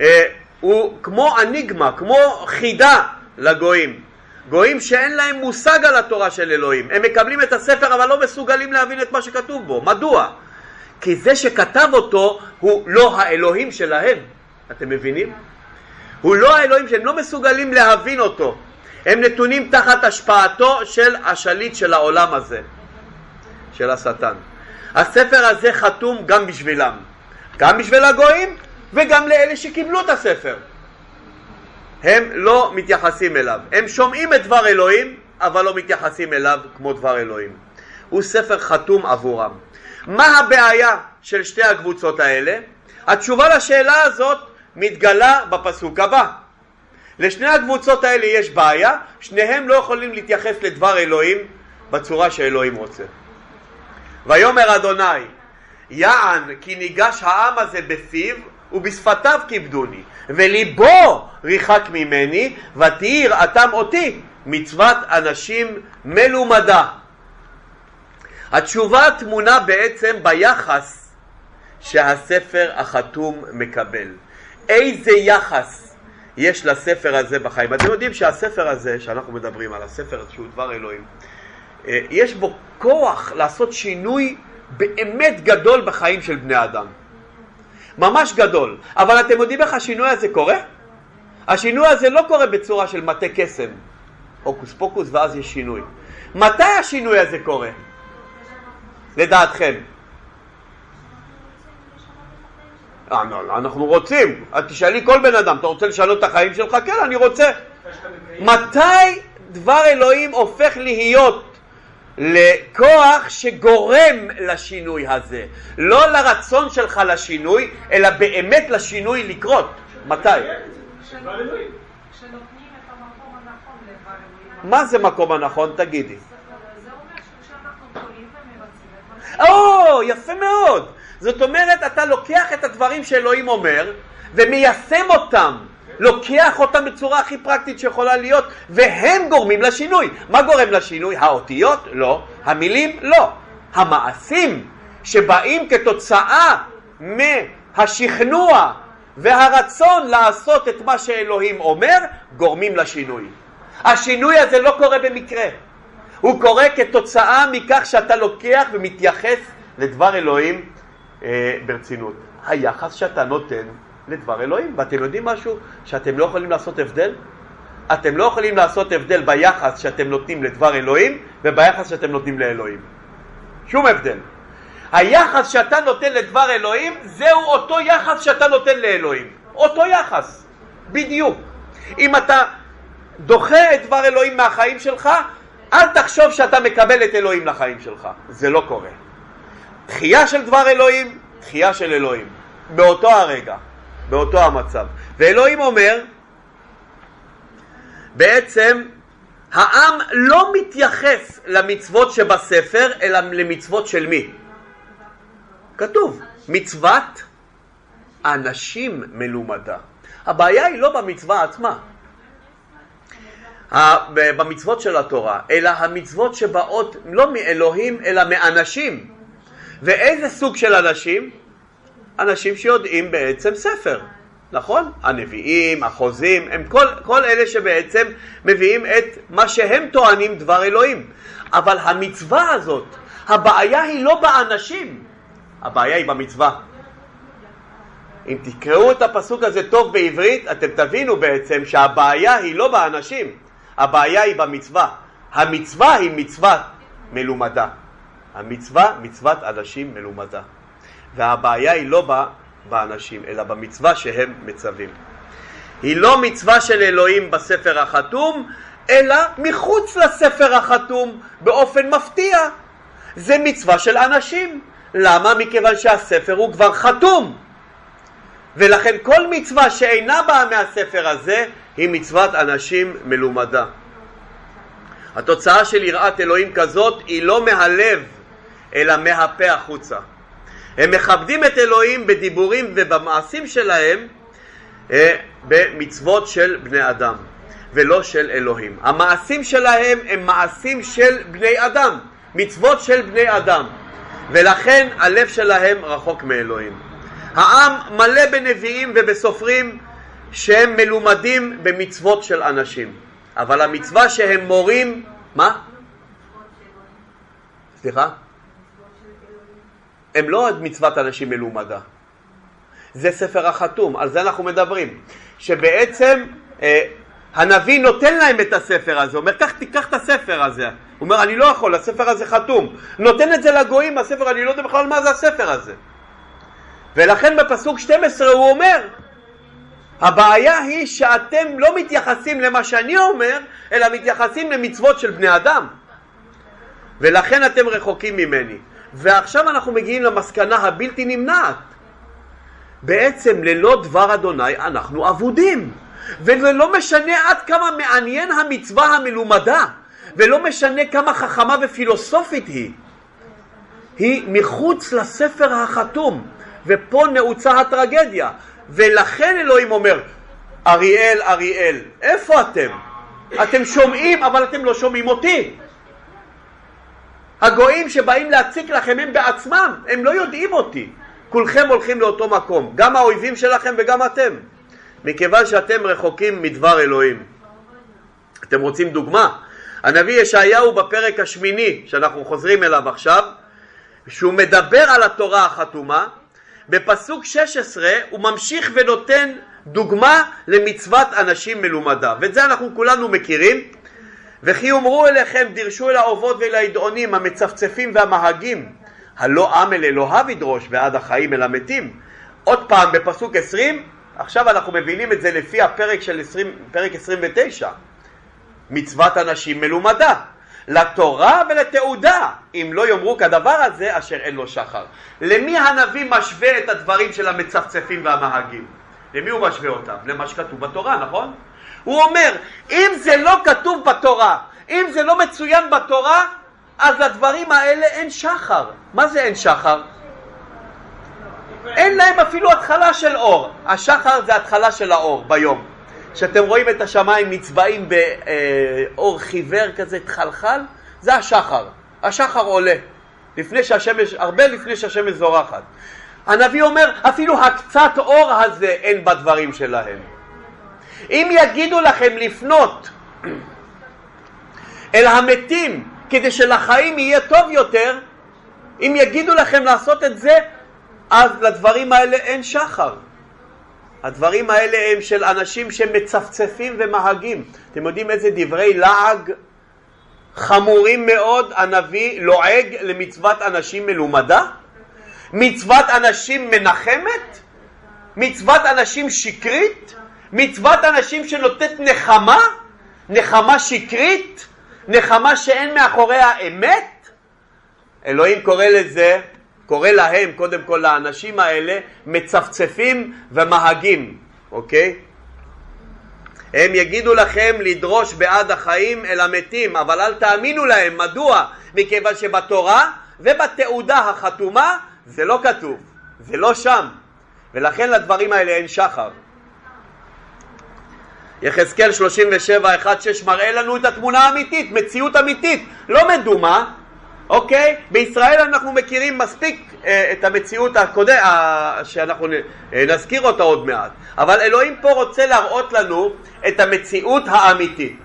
אה, הוא כמו אניגמה, כמו חידה לגויים. גויים שאין להם מושג על התורה של אלוהים. הם מקבלים את הספר אבל לא מסוגלים להבין את מה שכתוב בו. מדוע? כי זה שכתב אותו הוא לא האלוהים שלהם. אתם מבינים? הוא לא האלוהים שהם לא מסוגלים להבין אותו. הם נתונים תחת השפעתו של השליט של העולם הזה, של השטן. הספר הזה חתום גם בשבילם, גם בשביל הגויים וגם לאלה שקיבלו את הספר. הם לא מתייחסים אליו. הם שומעים את דבר אלוהים, אבל לא מתייחסים אליו כמו דבר אלוהים. הוא ספר חתום עבורם. מה הבעיה של שתי הקבוצות האלה? התשובה לשאלה הזאת מתגלה בפסוק הבא. לשני הקבוצות האלה יש בעיה, שניהם לא יכולים להתייחס לדבר אלוהים בצורה שאלוהים רוצה. ויאמר אדוני, יען כי ניגש העם הזה בפיו ובשפתיו כיבדוני, וליבו ריחק ממני, ותהי יראתם אותי מצוות אנשים מלומדה. התשובה טמונה בעצם ביחס שהספר החתום מקבל. איזה יחס יש לספר הזה בחיים? אתם יודעים שהספר הזה, שאנחנו מדברים על הספר שהוא דבר אלוהים, אה, יש בו כוח לעשות שינוי באמת גדול בחיים של בני אדם. ממש גדול. אבל אתם יודעים איך השינוי הזה קורה? השינוי הזה לא קורה בצורה של מטה קסם, הוקוס פוקוס, ואז יש שינוי. מתי השינוי הזה קורה? לדעתכם? אה, לא, אנחנו רוצים. תשאלי כל בן אדם, אתה רוצה לשנות את החיים שלך? כן, אני רוצה. מתי דבר אלוהים הופך להיות לכוח שגורם לשינוי הזה. לא לרצון שלך לשינוי, אלא באמת לשינוי לקרות. מתי? מה זה מקום הנכון? תגידי. או, יפה מאוד. זאת אומרת, אתה לוקח את הדברים שאלוהים אומר ומיישם אותם לוקח אותם בצורה הכי פרקטית שיכולה להיות, והם גורמים לשינוי. מה גורם לשינוי? האותיות? לא. המילים? לא. המעשים שבאים כתוצאה מהשכנוע והרצון לעשות את מה שאלוהים אומר, גורמים לשינוי. השינוי הזה לא קורה במקרה. הוא קורה כתוצאה מכך שאתה לוקח ומתייחס לדבר אלוהים אה, ברצינות. היחס שאתה נותן לדבר אלוהים. ואתם יודעים משהו? שאתם לא יכולים לעשות הבדל? אתם לא יכולים לעשות הבדל ביחס שאתם נותנים לדבר אלוהים וביחס שאתם נותנים לאלוהים. שום הבדל. היחס שאתה נותן לדבר אלוהים זהו אותו יחס שאתה נותן לאלוהים. אותו יחס, בדיוק. אם אתה דוחה את דבר אלוהים מהחיים שלך, אל תחשוב שאתה מקבל את אלוהים לחיים שלך. זה לא קורה. דחייה של דבר אלוהים, דחייה של אלוהים. באותו הרגע. באותו המצב. ואלוהים אומר, בעצם העם לא מתייחס למצוות שבספר, אלא למצוות של מי? כתוב, מצוות אנשים מלומדה. הבעיה היא לא במצווה עצמה, במצוות של התורה, אלא המצוות שבאות לא מאלוהים אלא מאנשים. ואיזה סוג של אנשים? אנשים שיודעים בעצם ספר, נכון? הנביאים, החוזים, הם כל, כל אלה שבעצם מביאים את מה שהם טוענים דבר אלוהים. אבל המצווה הזאת, הבעיה היא לא באנשים, הבעיה היא במצווה. אם תקראו את הפסוק הזה טוב בעברית, אתם תבינו בעצם שהבעיה היא לא באנשים, הבעיה היא במצווה. המצווה היא מצווה מלומדה. המצווה, מצוות אנשים מלומדה. והבעיה היא לא באנשים, אלא במצווה שהם מצווים. היא לא מצווה של אלוהים בספר החתום, אלא מחוץ לספר החתום באופן מפתיע. זה מצווה של אנשים. למה? מכיוון שהספר הוא כבר חתום. ולכן כל מצווה שאינה באה מהספר הזה היא מצוות אנשים מלומדה. התוצאה של יראת אלוהים כזאת היא לא מהלב אלא מהפה החוצה. הם מכבדים את אלוהים בדיבורים ובמעשים שלהם אה, במצוות של בני אדם ולא של אלוהים. המעשים שלהם הם מעשים של בני אדם, מצוות של בני אדם ולכן הלב שלהם רחוק מאלוהים. העם מלא בנביאים ובסופרים שהם מלומדים במצוות של אנשים אבל המצווה שהם מורים, מה? סליחה? הם לא עוד מצוות אנשים מלומדה. זה ספר החתום, על זה אנחנו מדברים. שבעצם אה, הנביא נותן להם את הספר הזה, אומר, קח, תיקח את הספר הזה. הוא אומר, אני לא יכול, הספר הזה חתום. נותן את זה לגויים, הספר, אני לא יודע בכלל מה זה הספר הזה. ולכן בפסוק 12 הוא אומר, הבעיה היא שאתם לא מתייחסים למה שאני אומר, אלא מתייחסים למצוות של בני אדם. ולכן אתם רחוקים ממני. ועכשיו אנחנו מגיעים למסקנה הבלתי נמנעת. בעצם ללא דבר אדוני אנחנו אבודים. וזה לא משנה עד כמה מעניין המצווה המלומדה, ולא משנה כמה חכמה ופילוסופית היא. היא מחוץ לספר החתום, ופה נעוצה הטרגדיה. ולכן אלוהים אומר, אריאל, אריאל, איפה אתם? אתם שומעים, אבל אתם לא שומעים אותי. הגויים שבאים להציק לכם הם בעצמם, הם לא יודעים אותי. כולכם הולכים לאותו מקום, גם האויבים שלכם וגם אתם, מכיוון שאתם רחוקים מדבר אלוהים. אתם רוצים דוגמה? הנביא ישעיהו בפרק השמיני, שאנחנו חוזרים אליו עכשיו, שהוא מדבר על התורה החתומה, בפסוק 16 הוא ממשיך ונותן דוגמה למצוות אנשים מלומדה, ואת זה אנחנו כולנו מכירים. וכי יאמרו אליכם דירשו אל האובות ואל הידעונים המצפצפים והמהגים הלא עם אל אלוהיו ידרוש ועד החיים אל המתים. עוד פעם בפסוק 20, עכשיו אנחנו מבינים את זה לפי הפרק של 20, פרק 29, מצוות אנשים מלומדה. לתורה ולתעודה, אם לא יאמרו כדבר הזה אשר אין לו שחר. למי הנביא משווה את הדברים של המצפצפים והמהגים? למי הוא משווה אותם? למה שכתוב בתורה, נכון? הוא אומר, אם זה לא כתוב בתורה, אם זה לא מצוין בתורה, אז לדברים האלה אין שחר. מה זה אין שחר? אין להם אפילו התחלה של אור. השחר זה התחלה של האור ביום. כשאתם רואים את השמיים נצבעים באור חיוור כזה, תחלחל, זה השחר. השחר עולה, לפני שהשמש, הרבה לפני שהשמש זורחת. הנביא אומר, אפילו הקצת אור הזה אין בדברים שלהם. אם יגידו לכם לפנות אל המתים כדי שלחיים יהיה טוב יותר, אם יגידו לכם לעשות את זה, אז לדברים האלה אין שחר. הדברים האלה הם של אנשים שמצפצפים ומהגים. אתם יודעים איזה דברי לעג חמורים מאוד הנביא לועג למצוות אנשים מלומדה? מצוות אנשים מנחמת? מצוות אנשים שקרית? מצוות אנשים שנותנת נחמה? נחמה שקרית? נחמה שאין מאחוריה אמת? אלוהים קורא לזה קורא להם, קודם כל לאנשים האלה, מצפצפים ומהגים, אוקיי? הם יגידו לכם לדרוש בעד החיים אל המתים, אבל אל תאמינו להם. מדוע? מכיוון שבתורה ובתעודה החתומה זה לא כתוב, זה לא שם, ולכן לדברים האלה אין שחר. יחזקאל 37, 1, 6 מראה לנו את התמונה האמיתית, מציאות אמיתית, לא מדומה, אוקיי? בישראל אנחנו מכירים מספיק אה, את המציאות הקודם, אה, שאנחנו אה, נזכיר אותה עוד מעט. אבל אלוהים פה רוצה להראות לנו את המציאות האמיתית.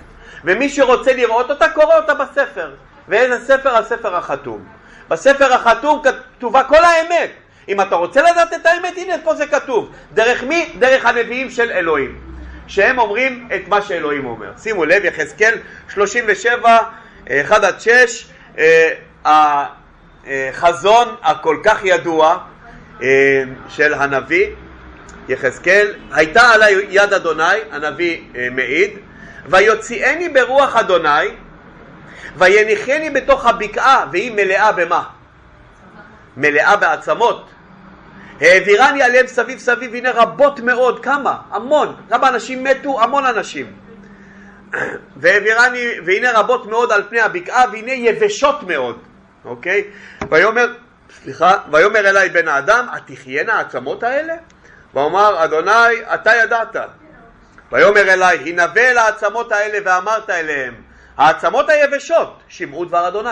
ומי שרוצה לראות אותה, קורא אותה בספר. ואיזה ספר? הספר החתום. בספר החתום כתובה כל האמת. אם אתה רוצה לדעת את האמת, הנה פה זה כתוב. דרך מי? דרך הנביאים של אלוהים. שהם אומרים את מה שאלוהים אומר. שימו לב, יחזקאל 37, 1 עד 6, החזון הכל כך ידוע אה, של הנביא יחזקאל, הייתה עלי יד אדוני, הנביא אה, מעיד, ויוציאני ברוח אדוני, ויניחני בתוך הבקעה, והיא מלאה במה? מלאה בעצמות. העבירני עליהם סביב סביב, הנה רבות מאוד, כמה? המון. כמה אנשים מתו? המון אנשים. והעבירני, והנה רבות מאוד על פני הבקעה, והנה יבשות מאוד. אוקיי? ויאמר, סליחה, ויאמר אליי בן האדם, התחיינה העצמות האלה? ואומר, אדוני, אתה ידעת. ויאמר אליי, הנבא אל העצמות האלה ואמרת אליהם, העצמות היבשות, שמעו דבר אדוני.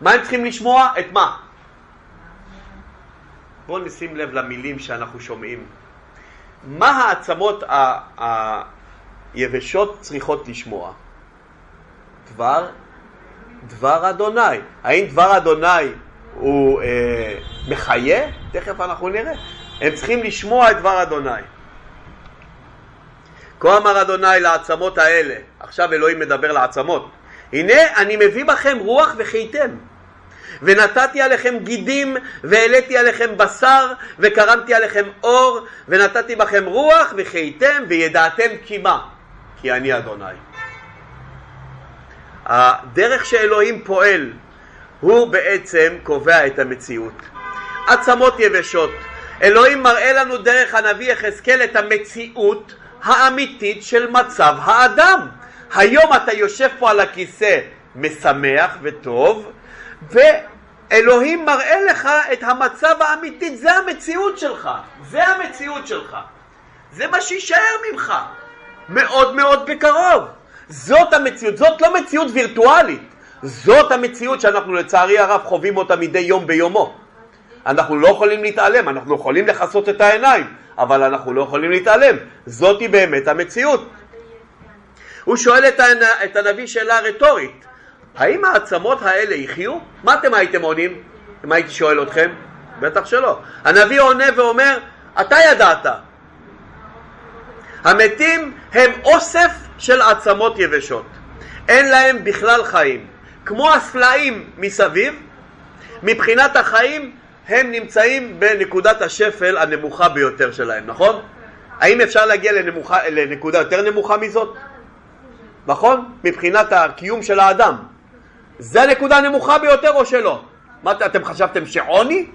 מה הם צריכים לשמוע? את מה? בואו נשים לב למילים שאנחנו שומעים. מה העצמות היבשות צריכות לשמוע? דבר דבר אדוני. האם דבר אדוני הוא אה, מחיה? תכף אנחנו נראה. הם צריכים לשמוע את דבר אדוני. כה אמר אדוני לעצמות האלה, עכשיו אלוהים מדבר לעצמות, הנה אני מביא בכם רוח וחייתם, ונתתי עליכם גידים, והעליתי עליכם בשר, וקרמתי עליכם אור, ונתתי בכם רוח, וחייתם, וידעתם קימה, כי אני אדוני. הדרך שאלוהים פועל הוא בעצם קובע את המציאות. עצמות יבשות. אלוהים מראה לנו דרך הנביא יחזקאל את המציאות האמיתית של מצב האדם. היום אתה יושב פה על הכיסא משמח וטוב, ואלוהים מראה לך את המצב האמיתי, זה המציאות שלך, זה המציאות שלך. זה מה שיישאר ממך, מאוד מאוד בקרוב. זאת המציאות, זאת לא מציאות וירטואלית, זאת המציאות שאנחנו לצערי הרב חווים אותה מדי יום ביומו. אנחנו לא יכולים להתעלם, אנחנו יכולים לכסות את העיניים, אבל אנחנו לא יכולים להתעלם. זאתי באמת המציאות. הוא שואל את הנביא שאלה רטורית, האם העצמות האלה יחיו? מה אתם הייתם עונים אם הייתי שואל אתכם? בטח שלא. הנביא עונה ואומר, אתה ידעת. המתים הם אוסף של עצמות יבשות. אין להם בכלל חיים. כמו הסלעים מסביב, מבחינת החיים הם נמצאים בנקודת השפל הנמוכה ביותר שלהם, נכון? האם אפשר להגיע לנמוכה, לנקודה יותר נמוכה מזאת? נכון? מבחינת הקיום של האדם. זה הנקודה הנמוכה ביותר או שלא? מה אתם חשבתם שעוני?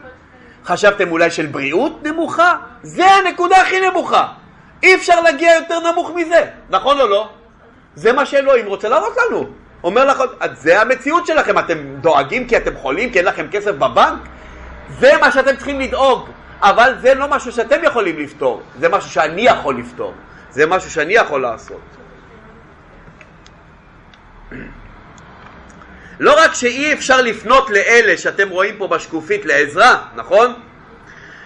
חשבתם אולי של בריאות נמוכה? זה הנקודה הכי נמוכה. אי אפשר להגיע יותר נמוך מזה, נכון או לא? זה מה שאלוהים רוצה להראות לנו. אומר לך, זה המציאות שלכם, אתם דואגים כי אתם חולים, כי אין לכם כסף בבנק? זה מה שאתם צריכים לדאוג, אבל זה לא משהו שאתם יכולים לפתור, זה משהו שאני יכול לפתור, זה משהו שאני יכול לעשות. לא רק שאי אפשר לפנות לאלה שאתם רואים פה בשקופית לעזרה, נכון?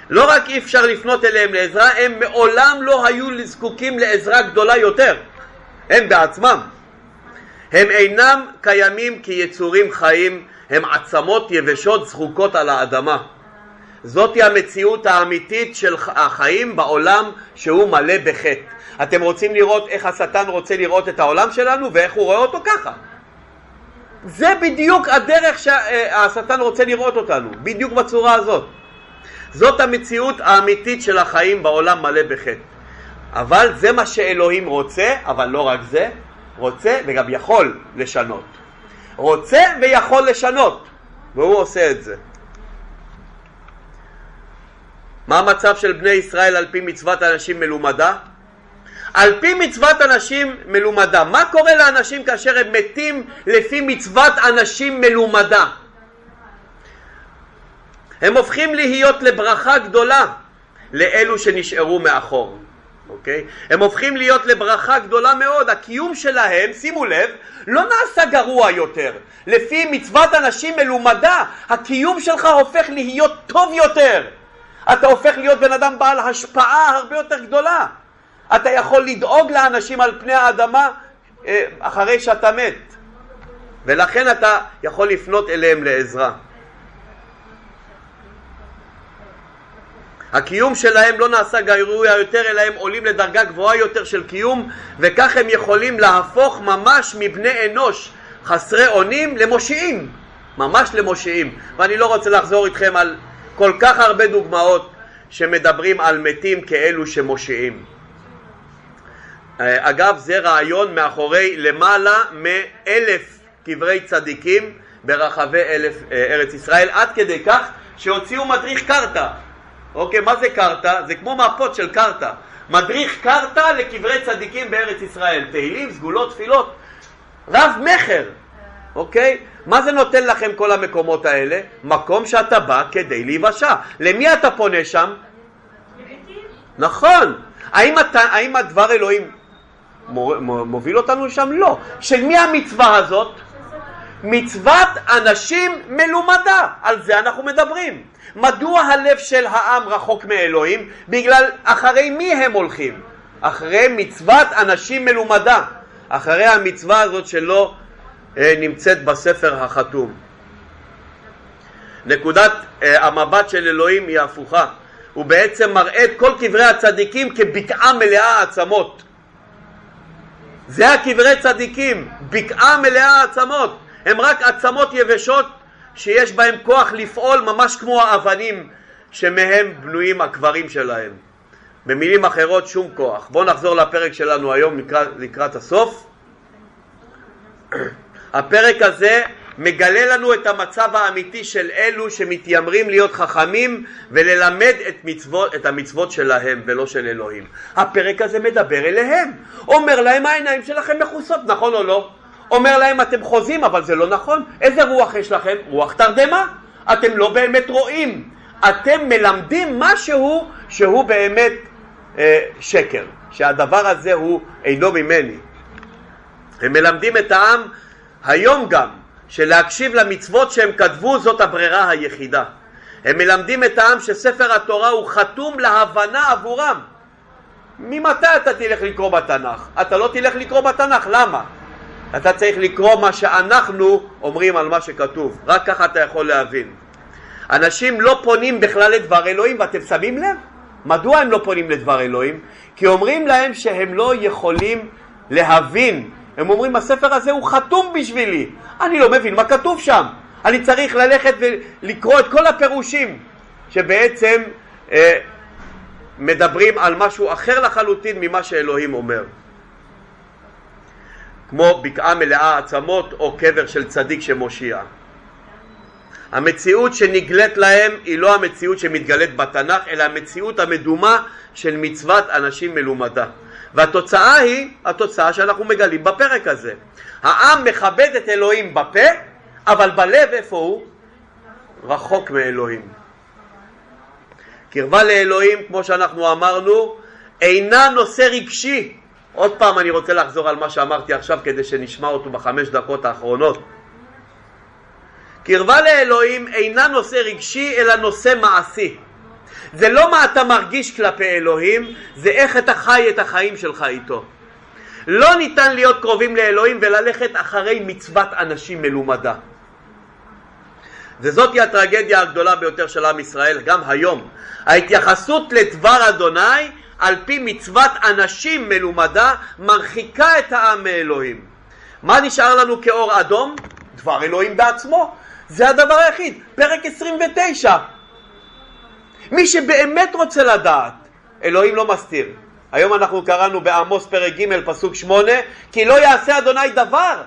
לא רק אי אפשר לפנות אליהם לעזרה, הם מעולם לא היו זקוקים לעזרה גדולה יותר, הם בעצמם. הם אינם קיימים כיצורים חיים, הם עצמות יבשות זחוקות על האדמה. זאתי המציאות האמיתית של החיים בעולם שהוא מלא בחטא. אתם רוצים לראות איך השטן רוצה לראות את העולם שלנו ואיך הוא רואה אותו ככה. זה בדיוק הדרך שהשטן רוצה לראות אותנו, בדיוק בצורה הזאת. זאת המציאות האמיתית של החיים בעולם מלא בחטא. אבל זה מה שאלוהים רוצה, אבל לא רק זה, רוצה וגם יכול לשנות. רוצה ויכול לשנות, והוא עושה את זה. מה המצב של בני ישראל על פי מצוות אנשים מלומדה? על פי מצוות אנשים מלומדה. מה קורה לאנשים כאשר הם מתים לפי מצוות אנשים מלומדה? הם הופכים להיות לברכה גדולה לאלו שנשארו מאחור. אוקיי? הם הופכים להיות לברכה גדולה מאוד. הקיום שלהם, שימו לב, לא נעשה גרוע יותר. לפי מצוות אנשים מלומדה, הקיום שלך הופך להיות טוב יותר. אתה הופך להיות בן אדם בעל השפעה הרבה יותר גדולה. אתה יכול לדאוג לאנשים על פני האדמה אה, אחרי שאתה מת. ולכן אתה יכול לפנות אליהם לעזרה. הקיום שלהם לא נעשה גרוע יותר, אלא הם עולים לדרגה גבוהה יותר של קיום, וכך הם יכולים להפוך ממש מבני אנוש חסרי אונים למושיעים, ממש למושיעים. ואני לא רוצה לחזור איתכם על כל כך הרבה דוגמאות שמדברים על מתים כאלו שמושיעים. אה, אגב, זה רעיון מאחורי למעלה מאלף קברי צדיקים ברחבי אלף, אה, ארץ ישראל, עד כדי כך שהוציאו מדריך קרתא. אוקיי, מה זה קרתא? זה כמו מפות של קרתא. מדריך קרתא לקברי צדיקים בארץ ישראל. תהילים, סגולות, תפילות. רב מכר, אוקיי? מה זה נותן לכם כל המקומות האלה? מקום שאתה בא כדי להיוושע. למי אתה פונה שם? נכון. האם, אתה, האם הדבר אלוהים מוביל אותנו לשם? לא. של מי המצווה הזאת? מצוות אנשים מלומדה, על זה אנחנו מדברים. מדוע הלב של העם רחוק מאלוהים? בגלל אחרי מי הם הולכים? אחרי מצוות אנשים מלומדה, אחרי המצווה הזאת שלא אה, נמצאת בספר החתום. נקודת אה, המבט של אלוהים היא הפוכה, הוא בעצם מראה את כל קברי הצדיקים כבקעה מלאה עצמות. זה הקברי צדיקים, בקעה מלאה עצמות, הם רק עצמות יבשות שיש בהם כוח לפעול ממש כמו האבנים שמהם בנויים הקברים שלהם. במילים אחרות, שום כוח. בואו נחזור לפרק שלנו היום לקראת, לקראת הסוף. <clears throat> הפרק הזה מגלה לנו את המצב האמיתי של אלו שמתיימרים להיות חכמים וללמד את, מצוות, את המצוות שלהם ולא של אלוהים. הפרק הזה מדבר אליהם, אומר להם העיניים שלכם מכוסות, נכון או לא? אומר להם אתם חוזים אבל זה לא נכון, איזה רוח יש לכם? רוח תרדמה, אתם לא באמת רואים, אתם מלמדים משהו שהוא באמת אה, שקר, שהדבר הזה הוא אינו ממני. הם מלמדים את העם היום גם שלהקשיב למצוות שהם כתבו זאת הברירה היחידה. הם מלמדים את העם שספר התורה הוא חתום להבנה עבורם. ממתי אתה תלך לקרוא בתנ"ך? אתה לא תלך לקרוא בתנ"ך, למה? אתה צריך לקרוא מה שאנחנו אומרים על מה שכתוב, רק ככה אתה יכול להבין. אנשים לא פונים בכלל לדבר אלוהים, ואתם שמים לב? מדוע הם לא פונים לדבר אלוהים? כי אומרים להם שהם לא יכולים להבין הם אומרים הספר הזה הוא חתום בשבילי, אני לא מבין מה כתוב שם, אני צריך ללכת ולקרוא את כל הפירושים שבעצם אה, מדברים על משהו אחר לחלוטין ממה שאלוהים אומר. כמו בקעה מלאה עצמות או קבר של צדיק שמושיע. המציאות שנגלית להם היא לא המציאות שמתגלית בתנ"ך, אלא המציאות המדומה של מצוות אנשים מלומדה. והתוצאה היא התוצאה שאנחנו מגלים בפרק הזה. העם מכבד את אלוהים בפה, אבל בלב איפה הוא? רחוק מאלוהים. קרבה לאלוהים, כמו שאנחנו אמרנו, אינה נושא רגשי. עוד פעם אני רוצה לחזור על מה שאמרתי עכשיו כדי שנשמע אותו בחמש דקות האחרונות. קרבה לאלוהים אינה נושא רגשי אלא נושא מעשי. זה לא מה אתה מרגיש כלפי אלוהים, זה איך אתה חי את החיים שלך איתו. לא ניתן להיות קרובים לאלוהים וללכת אחרי מצוות אנשים מלומדה. וזאתי הטרגדיה הגדולה ביותר של עם ישראל גם היום. ההתייחסות לדבר אדוני על פי מצוות אנשים מלומדה מרחיקה את העם מאלוהים. מה נשאר לנו כאור אדום? דבר אלוהים בעצמו. זה הדבר היחיד. פרק 29. מי שבאמת רוצה לדעת, אלוהים לא מסתיר. היום אנחנו קראנו בעמוס פרק ג' פסוק שמונה, כי לא יעשה אדוני דבר,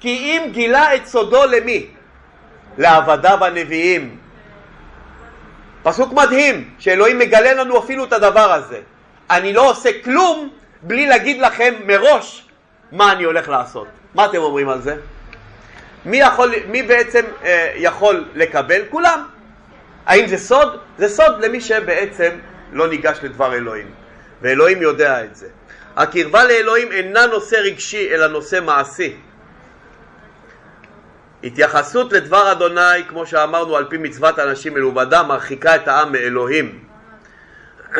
כי אם גילה את סודו למי? לעבדיו הנביאים. פסוק מדהים, שאלוהים מגלה לנו אפילו את הדבר הזה. אני לא עושה כלום בלי להגיד לכם מראש מה אני הולך לעשות. מה אתם אומרים על זה? מי, יכול, מי בעצם אה, יכול לקבל? כולם. האם זה סוד? זה סוד למי שבעצם לא ניגש לדבר אלוהים, ואלוהים יודע את זה. הקרבה לאלוהים אינה נושא רגשי אלא נושא מעשי. התייחסות לדבר אדוני, כמו שאמרנו על פי מצוות אנשים מלומדה, מרחיקה את העם מאלוהים. <clears throat>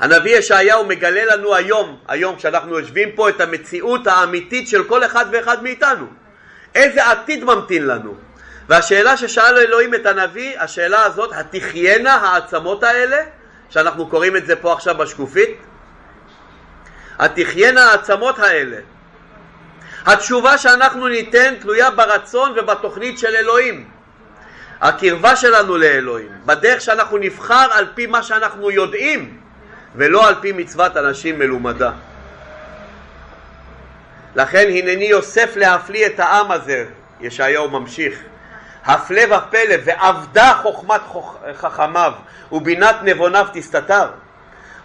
הנביא ישעיהו מגלה לנו היום, היום כשאנחנו יושבים פה, את המציאות האמיתית של כל אחד ואחד מאיתנו. איזה עתיד ממתין לנו? והשאלה ששאל אלוהים את הנביא, השאלה הזאת, התחיינה העצמות האלה, שאנחנו קוראים את זה פה עכשיו בשקופית, התחיינה העצמות האלה. התשובה שאנחנו ניתן תלויה ברצון ובתוכנית של אלוהים. הקרבה שלנו לאלוהים, בדרך שאנחנו נבחר על פי מה שאנחנו יודעים, ולא על פי מצוות אנשים מלומדה. לכן הנני יוסף להפליא את העם הזה, ישעיהו ממשיך, הפלא ופלא, ואבדה חוכמת חכמיו, ובינת נבוניו תסתתר.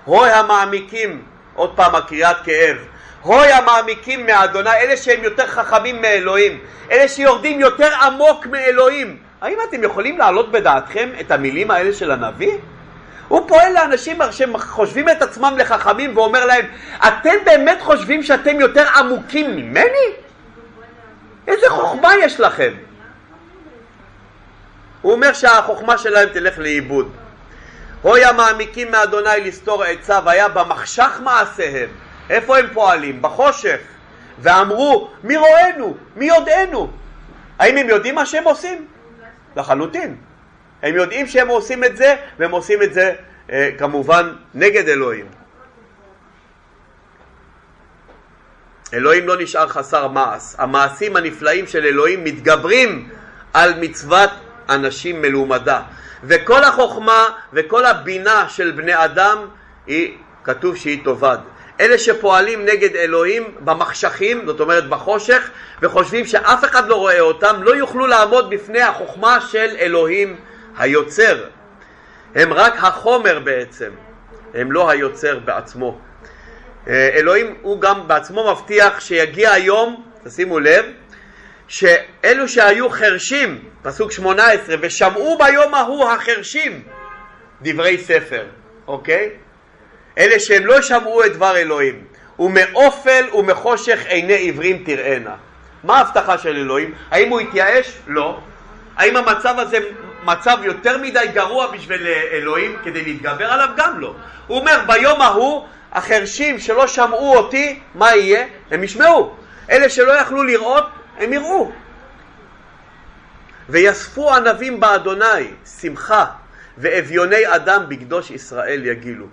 הוי המעמיקים, עוד פעם הקריאת כאב, הוי המעמיקים מאדוני, אלה שהם יותר חכמים מאלוהים, אלה שיורדים יותר עמוק מאלוהים. האם אתם יכולים להעלות בדעתכם את המילים האלה של הנביא? הוא פועל לאנשים שחושבים את עצמם לחכמים ואומר להם, אתם באמת חושבים שאתם יותר עמוקים ממני? איזה חוכמה יש לכם? הוא אומר שהחוכמה שלהם תלך לאיבוד. הוי המעמיקים מאדוני לסתור עצה והיה במחשך מעשיהם. איפה הם פועלים? בחושך. ואמרו מי רואינו? מי יודענו? האם הם יודעים מה שהם עושים? לחלוטין. הם יודעים שהם עושים את זה והם עושים את זה אה, כמובן נגד אלוהים. אלוהים לא נשאר חסר מעש. המעשים הנפלאים של אלוהים מתגברים על מצוות אנשים מלומדה. וכל החוכמה וכל הבינה של בני אדם היא, כתוב שהיא תאבד. אלה שפועלים נגד אלוהים במחשכים, זאת אומרת בחושך, וחושבים שאף אחד לא רואה אותם, לא יוכלו לעמוד בפני החוכמה של אלוהים היוצר. הם רק החומר בעצם, הם לא היוצר בעצמו. אה, אלוהים הוא גם בעצמו מבטיח שיגיע היום, תשימו לב, שאלו שהיו חרשים, פסוק 18, ושמעו ביום ההוא החרשים דברי ספר, אוקיי? אלה שהם לא שמעו את דבר אלוהים, ומאופל ומחושך עיני עיוורים תראינה. מה ההבטחה של אלוהים? האם הוא התייאש? לא. האם המצב הזה מצב יותר מדי גרוע בשביל אלוהים כדי להתגבר עליו? גם לא. הוא אומר ביום ההוא החרשים שלא שמעו אותי, מה יהיה? הם ישמעו. אלה שלא יכלו לראות, הם יראו. ויספו ענבים באדוני שמחה ואביוני אדם בקדוש ישראל יגילו.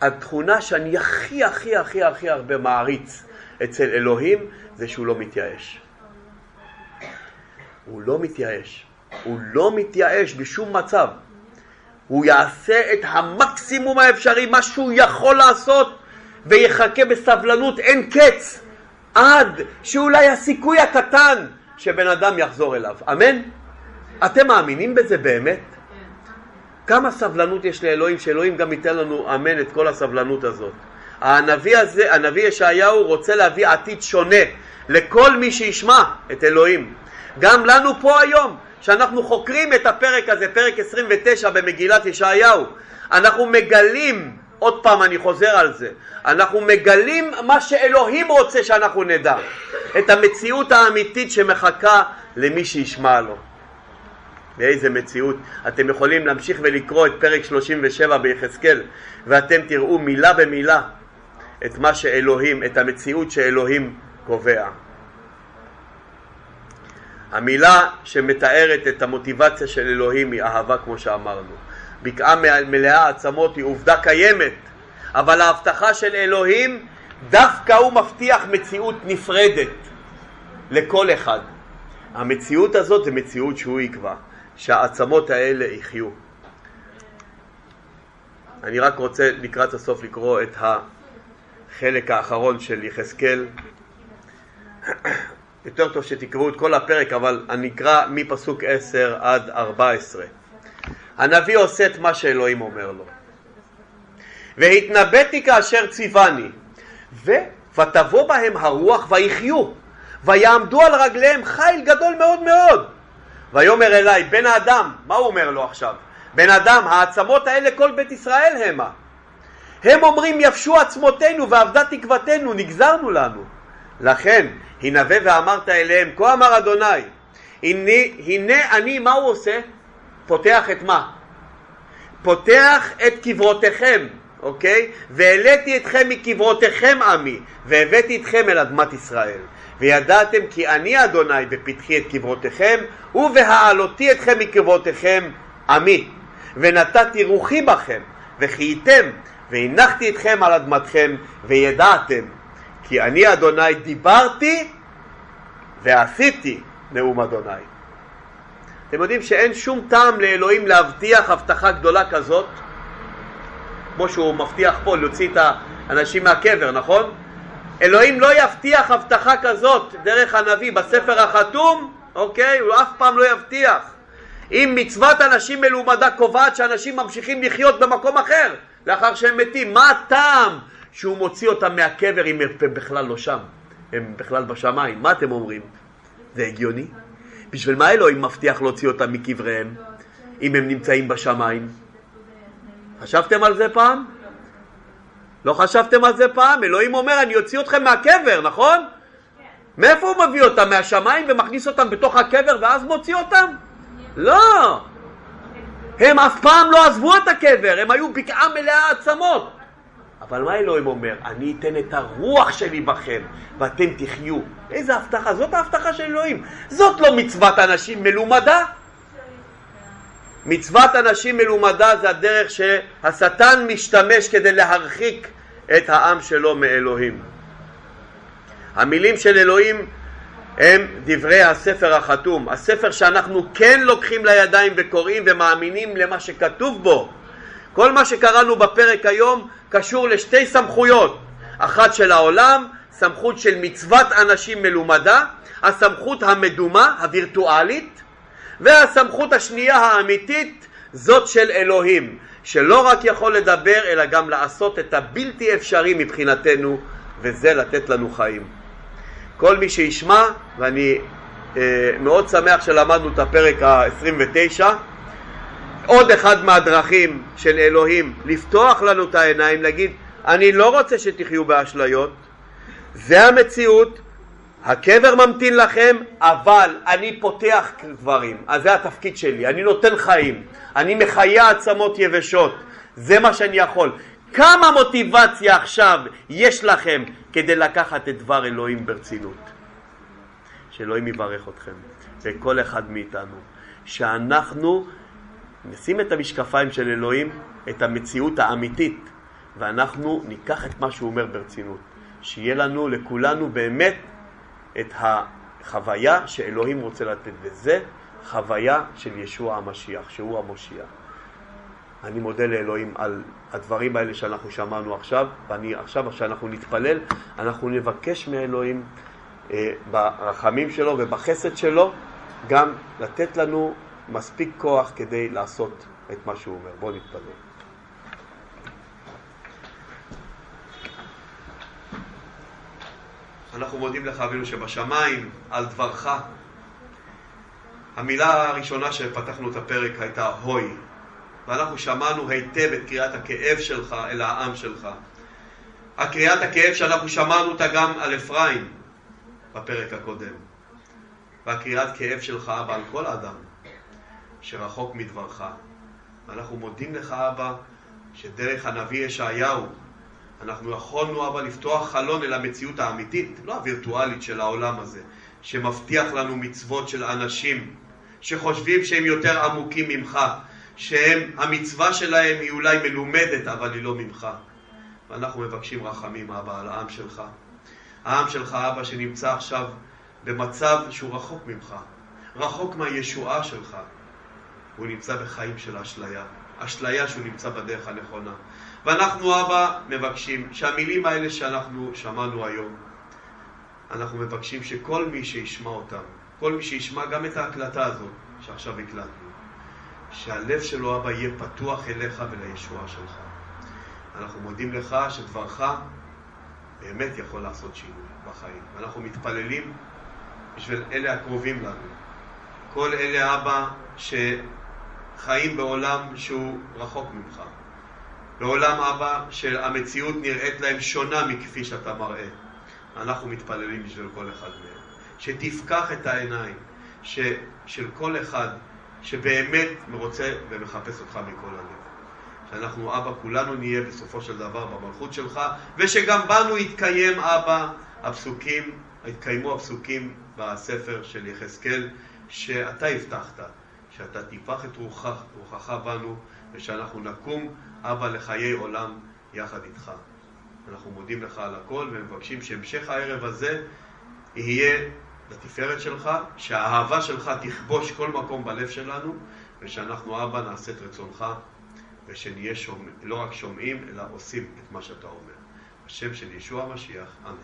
התכונה שאני הכי הכי הכי הכי הרבה מעריץ אצל אלוהים זה שהוא לא מתייאש. הוא לא מתייאש. הוא לא מתייאש בשום מצב. הוא יעשה את המקסימום האפשרי, מה שהוא יכול לעשות, ויחכה בסבלנות אין קץ, עד שאולי הסיכוי הקטן שבן אדם יחזור אליו. אמן? אתם מאמינים בזה באמת? כמה סבלנות יש לאלוהים, שאלוהים גם ייתן לנו אמן את כל הסבלנות הזאת. הנביא הזה, הנביא ישעיהו רוצה להביא עתיד שונה לכל מי שישמע את אלוהים. גם לנו פה היום, שאנחנו חוקרים את הפרק הזה, פרק 29 במגילת ישעיהו, אנחנו מגלים, עוד פעם אני חוזר על זה, אנחנו מגלים מה שאלוהים רוצה שאנחנו נדע, את המציאות האמיתית שמחכה למי שישמע לו. באיזה מציאות. אתם יכולים להמשיך ולקרוא את פרק 37 ביחזקאל ואתם תראו מילה במילה את מה שאלוהים, את המציאות שאלוהים קובע. המילה שמתארת את המוטיבציה של אלוהים היא אהבה כמו שאמרנו. בקעה מלאה עצמות היא עובדה קיימת, אבל ההבטחה של אלוהים דווקא הוא מבטיח מציאות נפרדת לכל אחד. המציאות הזאת זה מציאות שהוא יקבע. שהעצמות האלה יחיו. אני רק רוצה לקראת הסוף לקרוא את החלק האחרון של יחזקאל. יותר טוב שתקראו את כל הפרק, אבל אני אקרא מפסוק 10 עד 14. הנביא עושה את מה שאלוהים אומר לו. והתנבאתי כאשר ציווני, ותבוא בהם הרוח ויחיו, ויעמדו על רגליהם חיל גדול מאוד מאוד. ויאמר אליי, בן האדם, מה הוא אומר לו עכשיו? בן אדם, העצמות האלה כל בית ישראל המה. הם אומרים יבשו עצמותינו ואבדה תקוותנו, נגזרנו לנו. לכן, הנבא ואמרת אליהם, כה אמר אדוני, הנה, הנה אני, מה הוא עושה? פותח את מה? פותח את קברותיכם, אוקיי? והעליתי אתכם מקברותיכם עמי, והבאתי אתכם אל אדמת ישראל. וידעתם כי אני אדוני בפתחי את קברותיכם, ובהעלותי אתכם מקברותיכם עמי. ונתתי רוחי בכם, וחייתם, והנחתי אתכם על אדמתכם, וידעתם כי אני אדוני דיברתי ועשיתי נאום אדוני. אתם יודעים שאין שום טעם לאלוהים להבטיח הבטחה גדולה כזאת, כמו שהוא מבטיח פה להוציא את האנשים מהקבר, נכון? אלוהים לא יבטיח הבטחה כזאת דרך הנביא בספר החתום, אוקיי? הוא אף פעם לא יבטיח. אם מצוות אנשים מלומדה קובעת שאנשים ממשיכים לחיות במקום אחר לאחר שהם מתים, מה הטעם שהוא מוציא אותם מהקבר אם הם בכלל לא שם? הם בכלל בשמיים. מה אתם אומרים? זה הגיוני? בשביל מה אלוהים מבטיח להוציא אותם מקבריהם אם הם נמצאים בשמיים? חשבתם על זה פעם? לא חשבתם על זה פעם? אלוהים אומר, אני אוציא אתכם מהקבר, נכון? מאיפה הוא מביא אותם? מהשמיים ומכניס אותם בתוך הקבר ואז מוציא אותם? לא! הם אף פעם לא עזבו את הקבר, הם היו בקעה מלאה עצמות. אבל מה אלוהים אומר? אני אתן את הרוח שלי בכם ואתם תחיו. איזה הבטחה? זאת ההבטחה של אלוהים. זאת לא מצוות אנשים מלומדה. מצוות אנשים מלומדה זה הדרך שהשטן משתמש כדי להרחיק את העם שלו מאלוהים. המילים של אלוהים הם דברי הספר החתום, הספר שאנחנו כן לוקחים לידיים וקוראים ומאמינים למה שכתוב בו. כל מה שקראנו בפרק היום קשור לשתי סמכויות, אחת של העולם, סמכות של מצוות אנשים מלומדה, הסמכות המדומה, הווירטואלית, והסמכות השנייה האמיתית, זאת של אלוהים, שלא רק יכול לדבר אלא גם לעשות את הבלתי אפשרי מבחינתנו, וזה לתת לנו חיים. כל מי שישמע, ואני אה, מאוד שמח שלמדנו את הפרק ה-29, עוד אחד מהדרכים של אלוהים לפתוח לנו את העיניים, להגיד אני לא רוצה שתחיו באשליות, זה המציאות, הקבר ממתין לכם, אבל אני פותח קברים, אז זה התפקיד שלי, אני נותן חיים, אני מחיה עצמות יבשות, זה מה שאני יכול. כמה מוטיבציה עכשיו יש לכם כדי לקחת את דבר אלוהים ברצינות? שאלוהים יברך אתכם, וכל אחד מאיתנו, שאנחנו נשים את המשקפיים של אלוהים, את המציאות האמיתית, ואנחנו ניקח את מה שהוא אומר ברצינות. שיהיה לנו, לכולנו, באמת את החוויה שאלוהים רוצה לתת, וזה חוויה של ישוע המשיח, שהוא המושיע. אני מודה לאלוהים על הדברים האלה שאנחנו שמענו עכשיו, ואני עכשיו, כשאנחנו נתפלל, אנחנו נבקש מאלוהים אה, ברחמים שלו ובחסד שלו גם לתת לנו מספיק כוח כדי לעשות את מה שהוא אומר. בואו נתפלל. אנחנו מודים לך אבינו שבשמיים על דברך. המילה הראשונה שפתחנו את הפרק הייתה הוי, ואנחנו שמענו היטב את קריאת הכאב שלך אל העם שלך. הקריאת הכאב שאנחנו שמענו אותה גם על אפרים בפרק הקודם. והקריאת כאב שלך, אבא, על כל אדם שרחוק מדברך. ואנחנו מודים לך, אבא, שדרך הנביא ישעיהו אנחנו יכולנו, אבא, לפתוח חלון אל המציאות האמיתית, לא הווירטואלית של העולם הזה, שמבטיח לנו מצוות של אנשים שחושבים שהם יותר עמוקים ממך, שהם, המצווה שלהם היא אולי מלומדת, אבל היא לא ממך. ואנחנו מבקשים רחמים, אבא, על העם שלך. העם שלך, אבא, שנמצא עכשיו במצב שהוא רחוק ממך, רחוק מהישועה שלך. הוא נמצא בחיים של אשליה, אשליה שהוא נמצא בדרך הנכונה. ואנחנו, אבא, מבקשים שהמילים האלה שאנחנו שמענו היום, אנחנו מבקשים שכל מי שישמע אותם, כל מי שישמע גם את ההקלטה הזאת שעכשיו הקלטנו, שהלב שלו, אבא, יהיה פתוח אליך ולישועה שלך. אנחנו מודים לך שדברך באמת יכול לעשות שינוי בחיים. ואנחנו מתפללים בשביל אלה הקרובים לנו. כל אלה, אבא, שחיים בעולם שהוא רחוק ממך. בעולם, אבא, שהמציאות נראית להם שונה מכפי שאתה מראה. אנחנו מתפללים בשביל כל אחד מהם. שתפקח את העיניים ש, של כל אחד שבאמת רוצה ומחפש אותך מכל הלב. שאנחנו, אבא, כולנו נהיה בסופו של דבר במלכות שלך, ושגם בנו יתקיים, אבא, הפסוקים, יתקיימו הפסוקים בספר של יחזקאל, שאתה הבטחת, שאתה תפח את רוחך, רוחך בנו, ושאנחנו נקום, אבא, לחיי עולם יחד איתך. אנחנו מודים לך על הכל ומבקשים שהמשך הערב הזה יהיה לתפארת שלך, שהאהבה שלך תכבוש כל מקום בלב שלנו, ושאנחנו, אבא, נעשה את רצונך. ושנהיה שומע, לא רק שומעים, אלא עושים את מה שאתה אומר. השם של ישוע המשיח, אמן.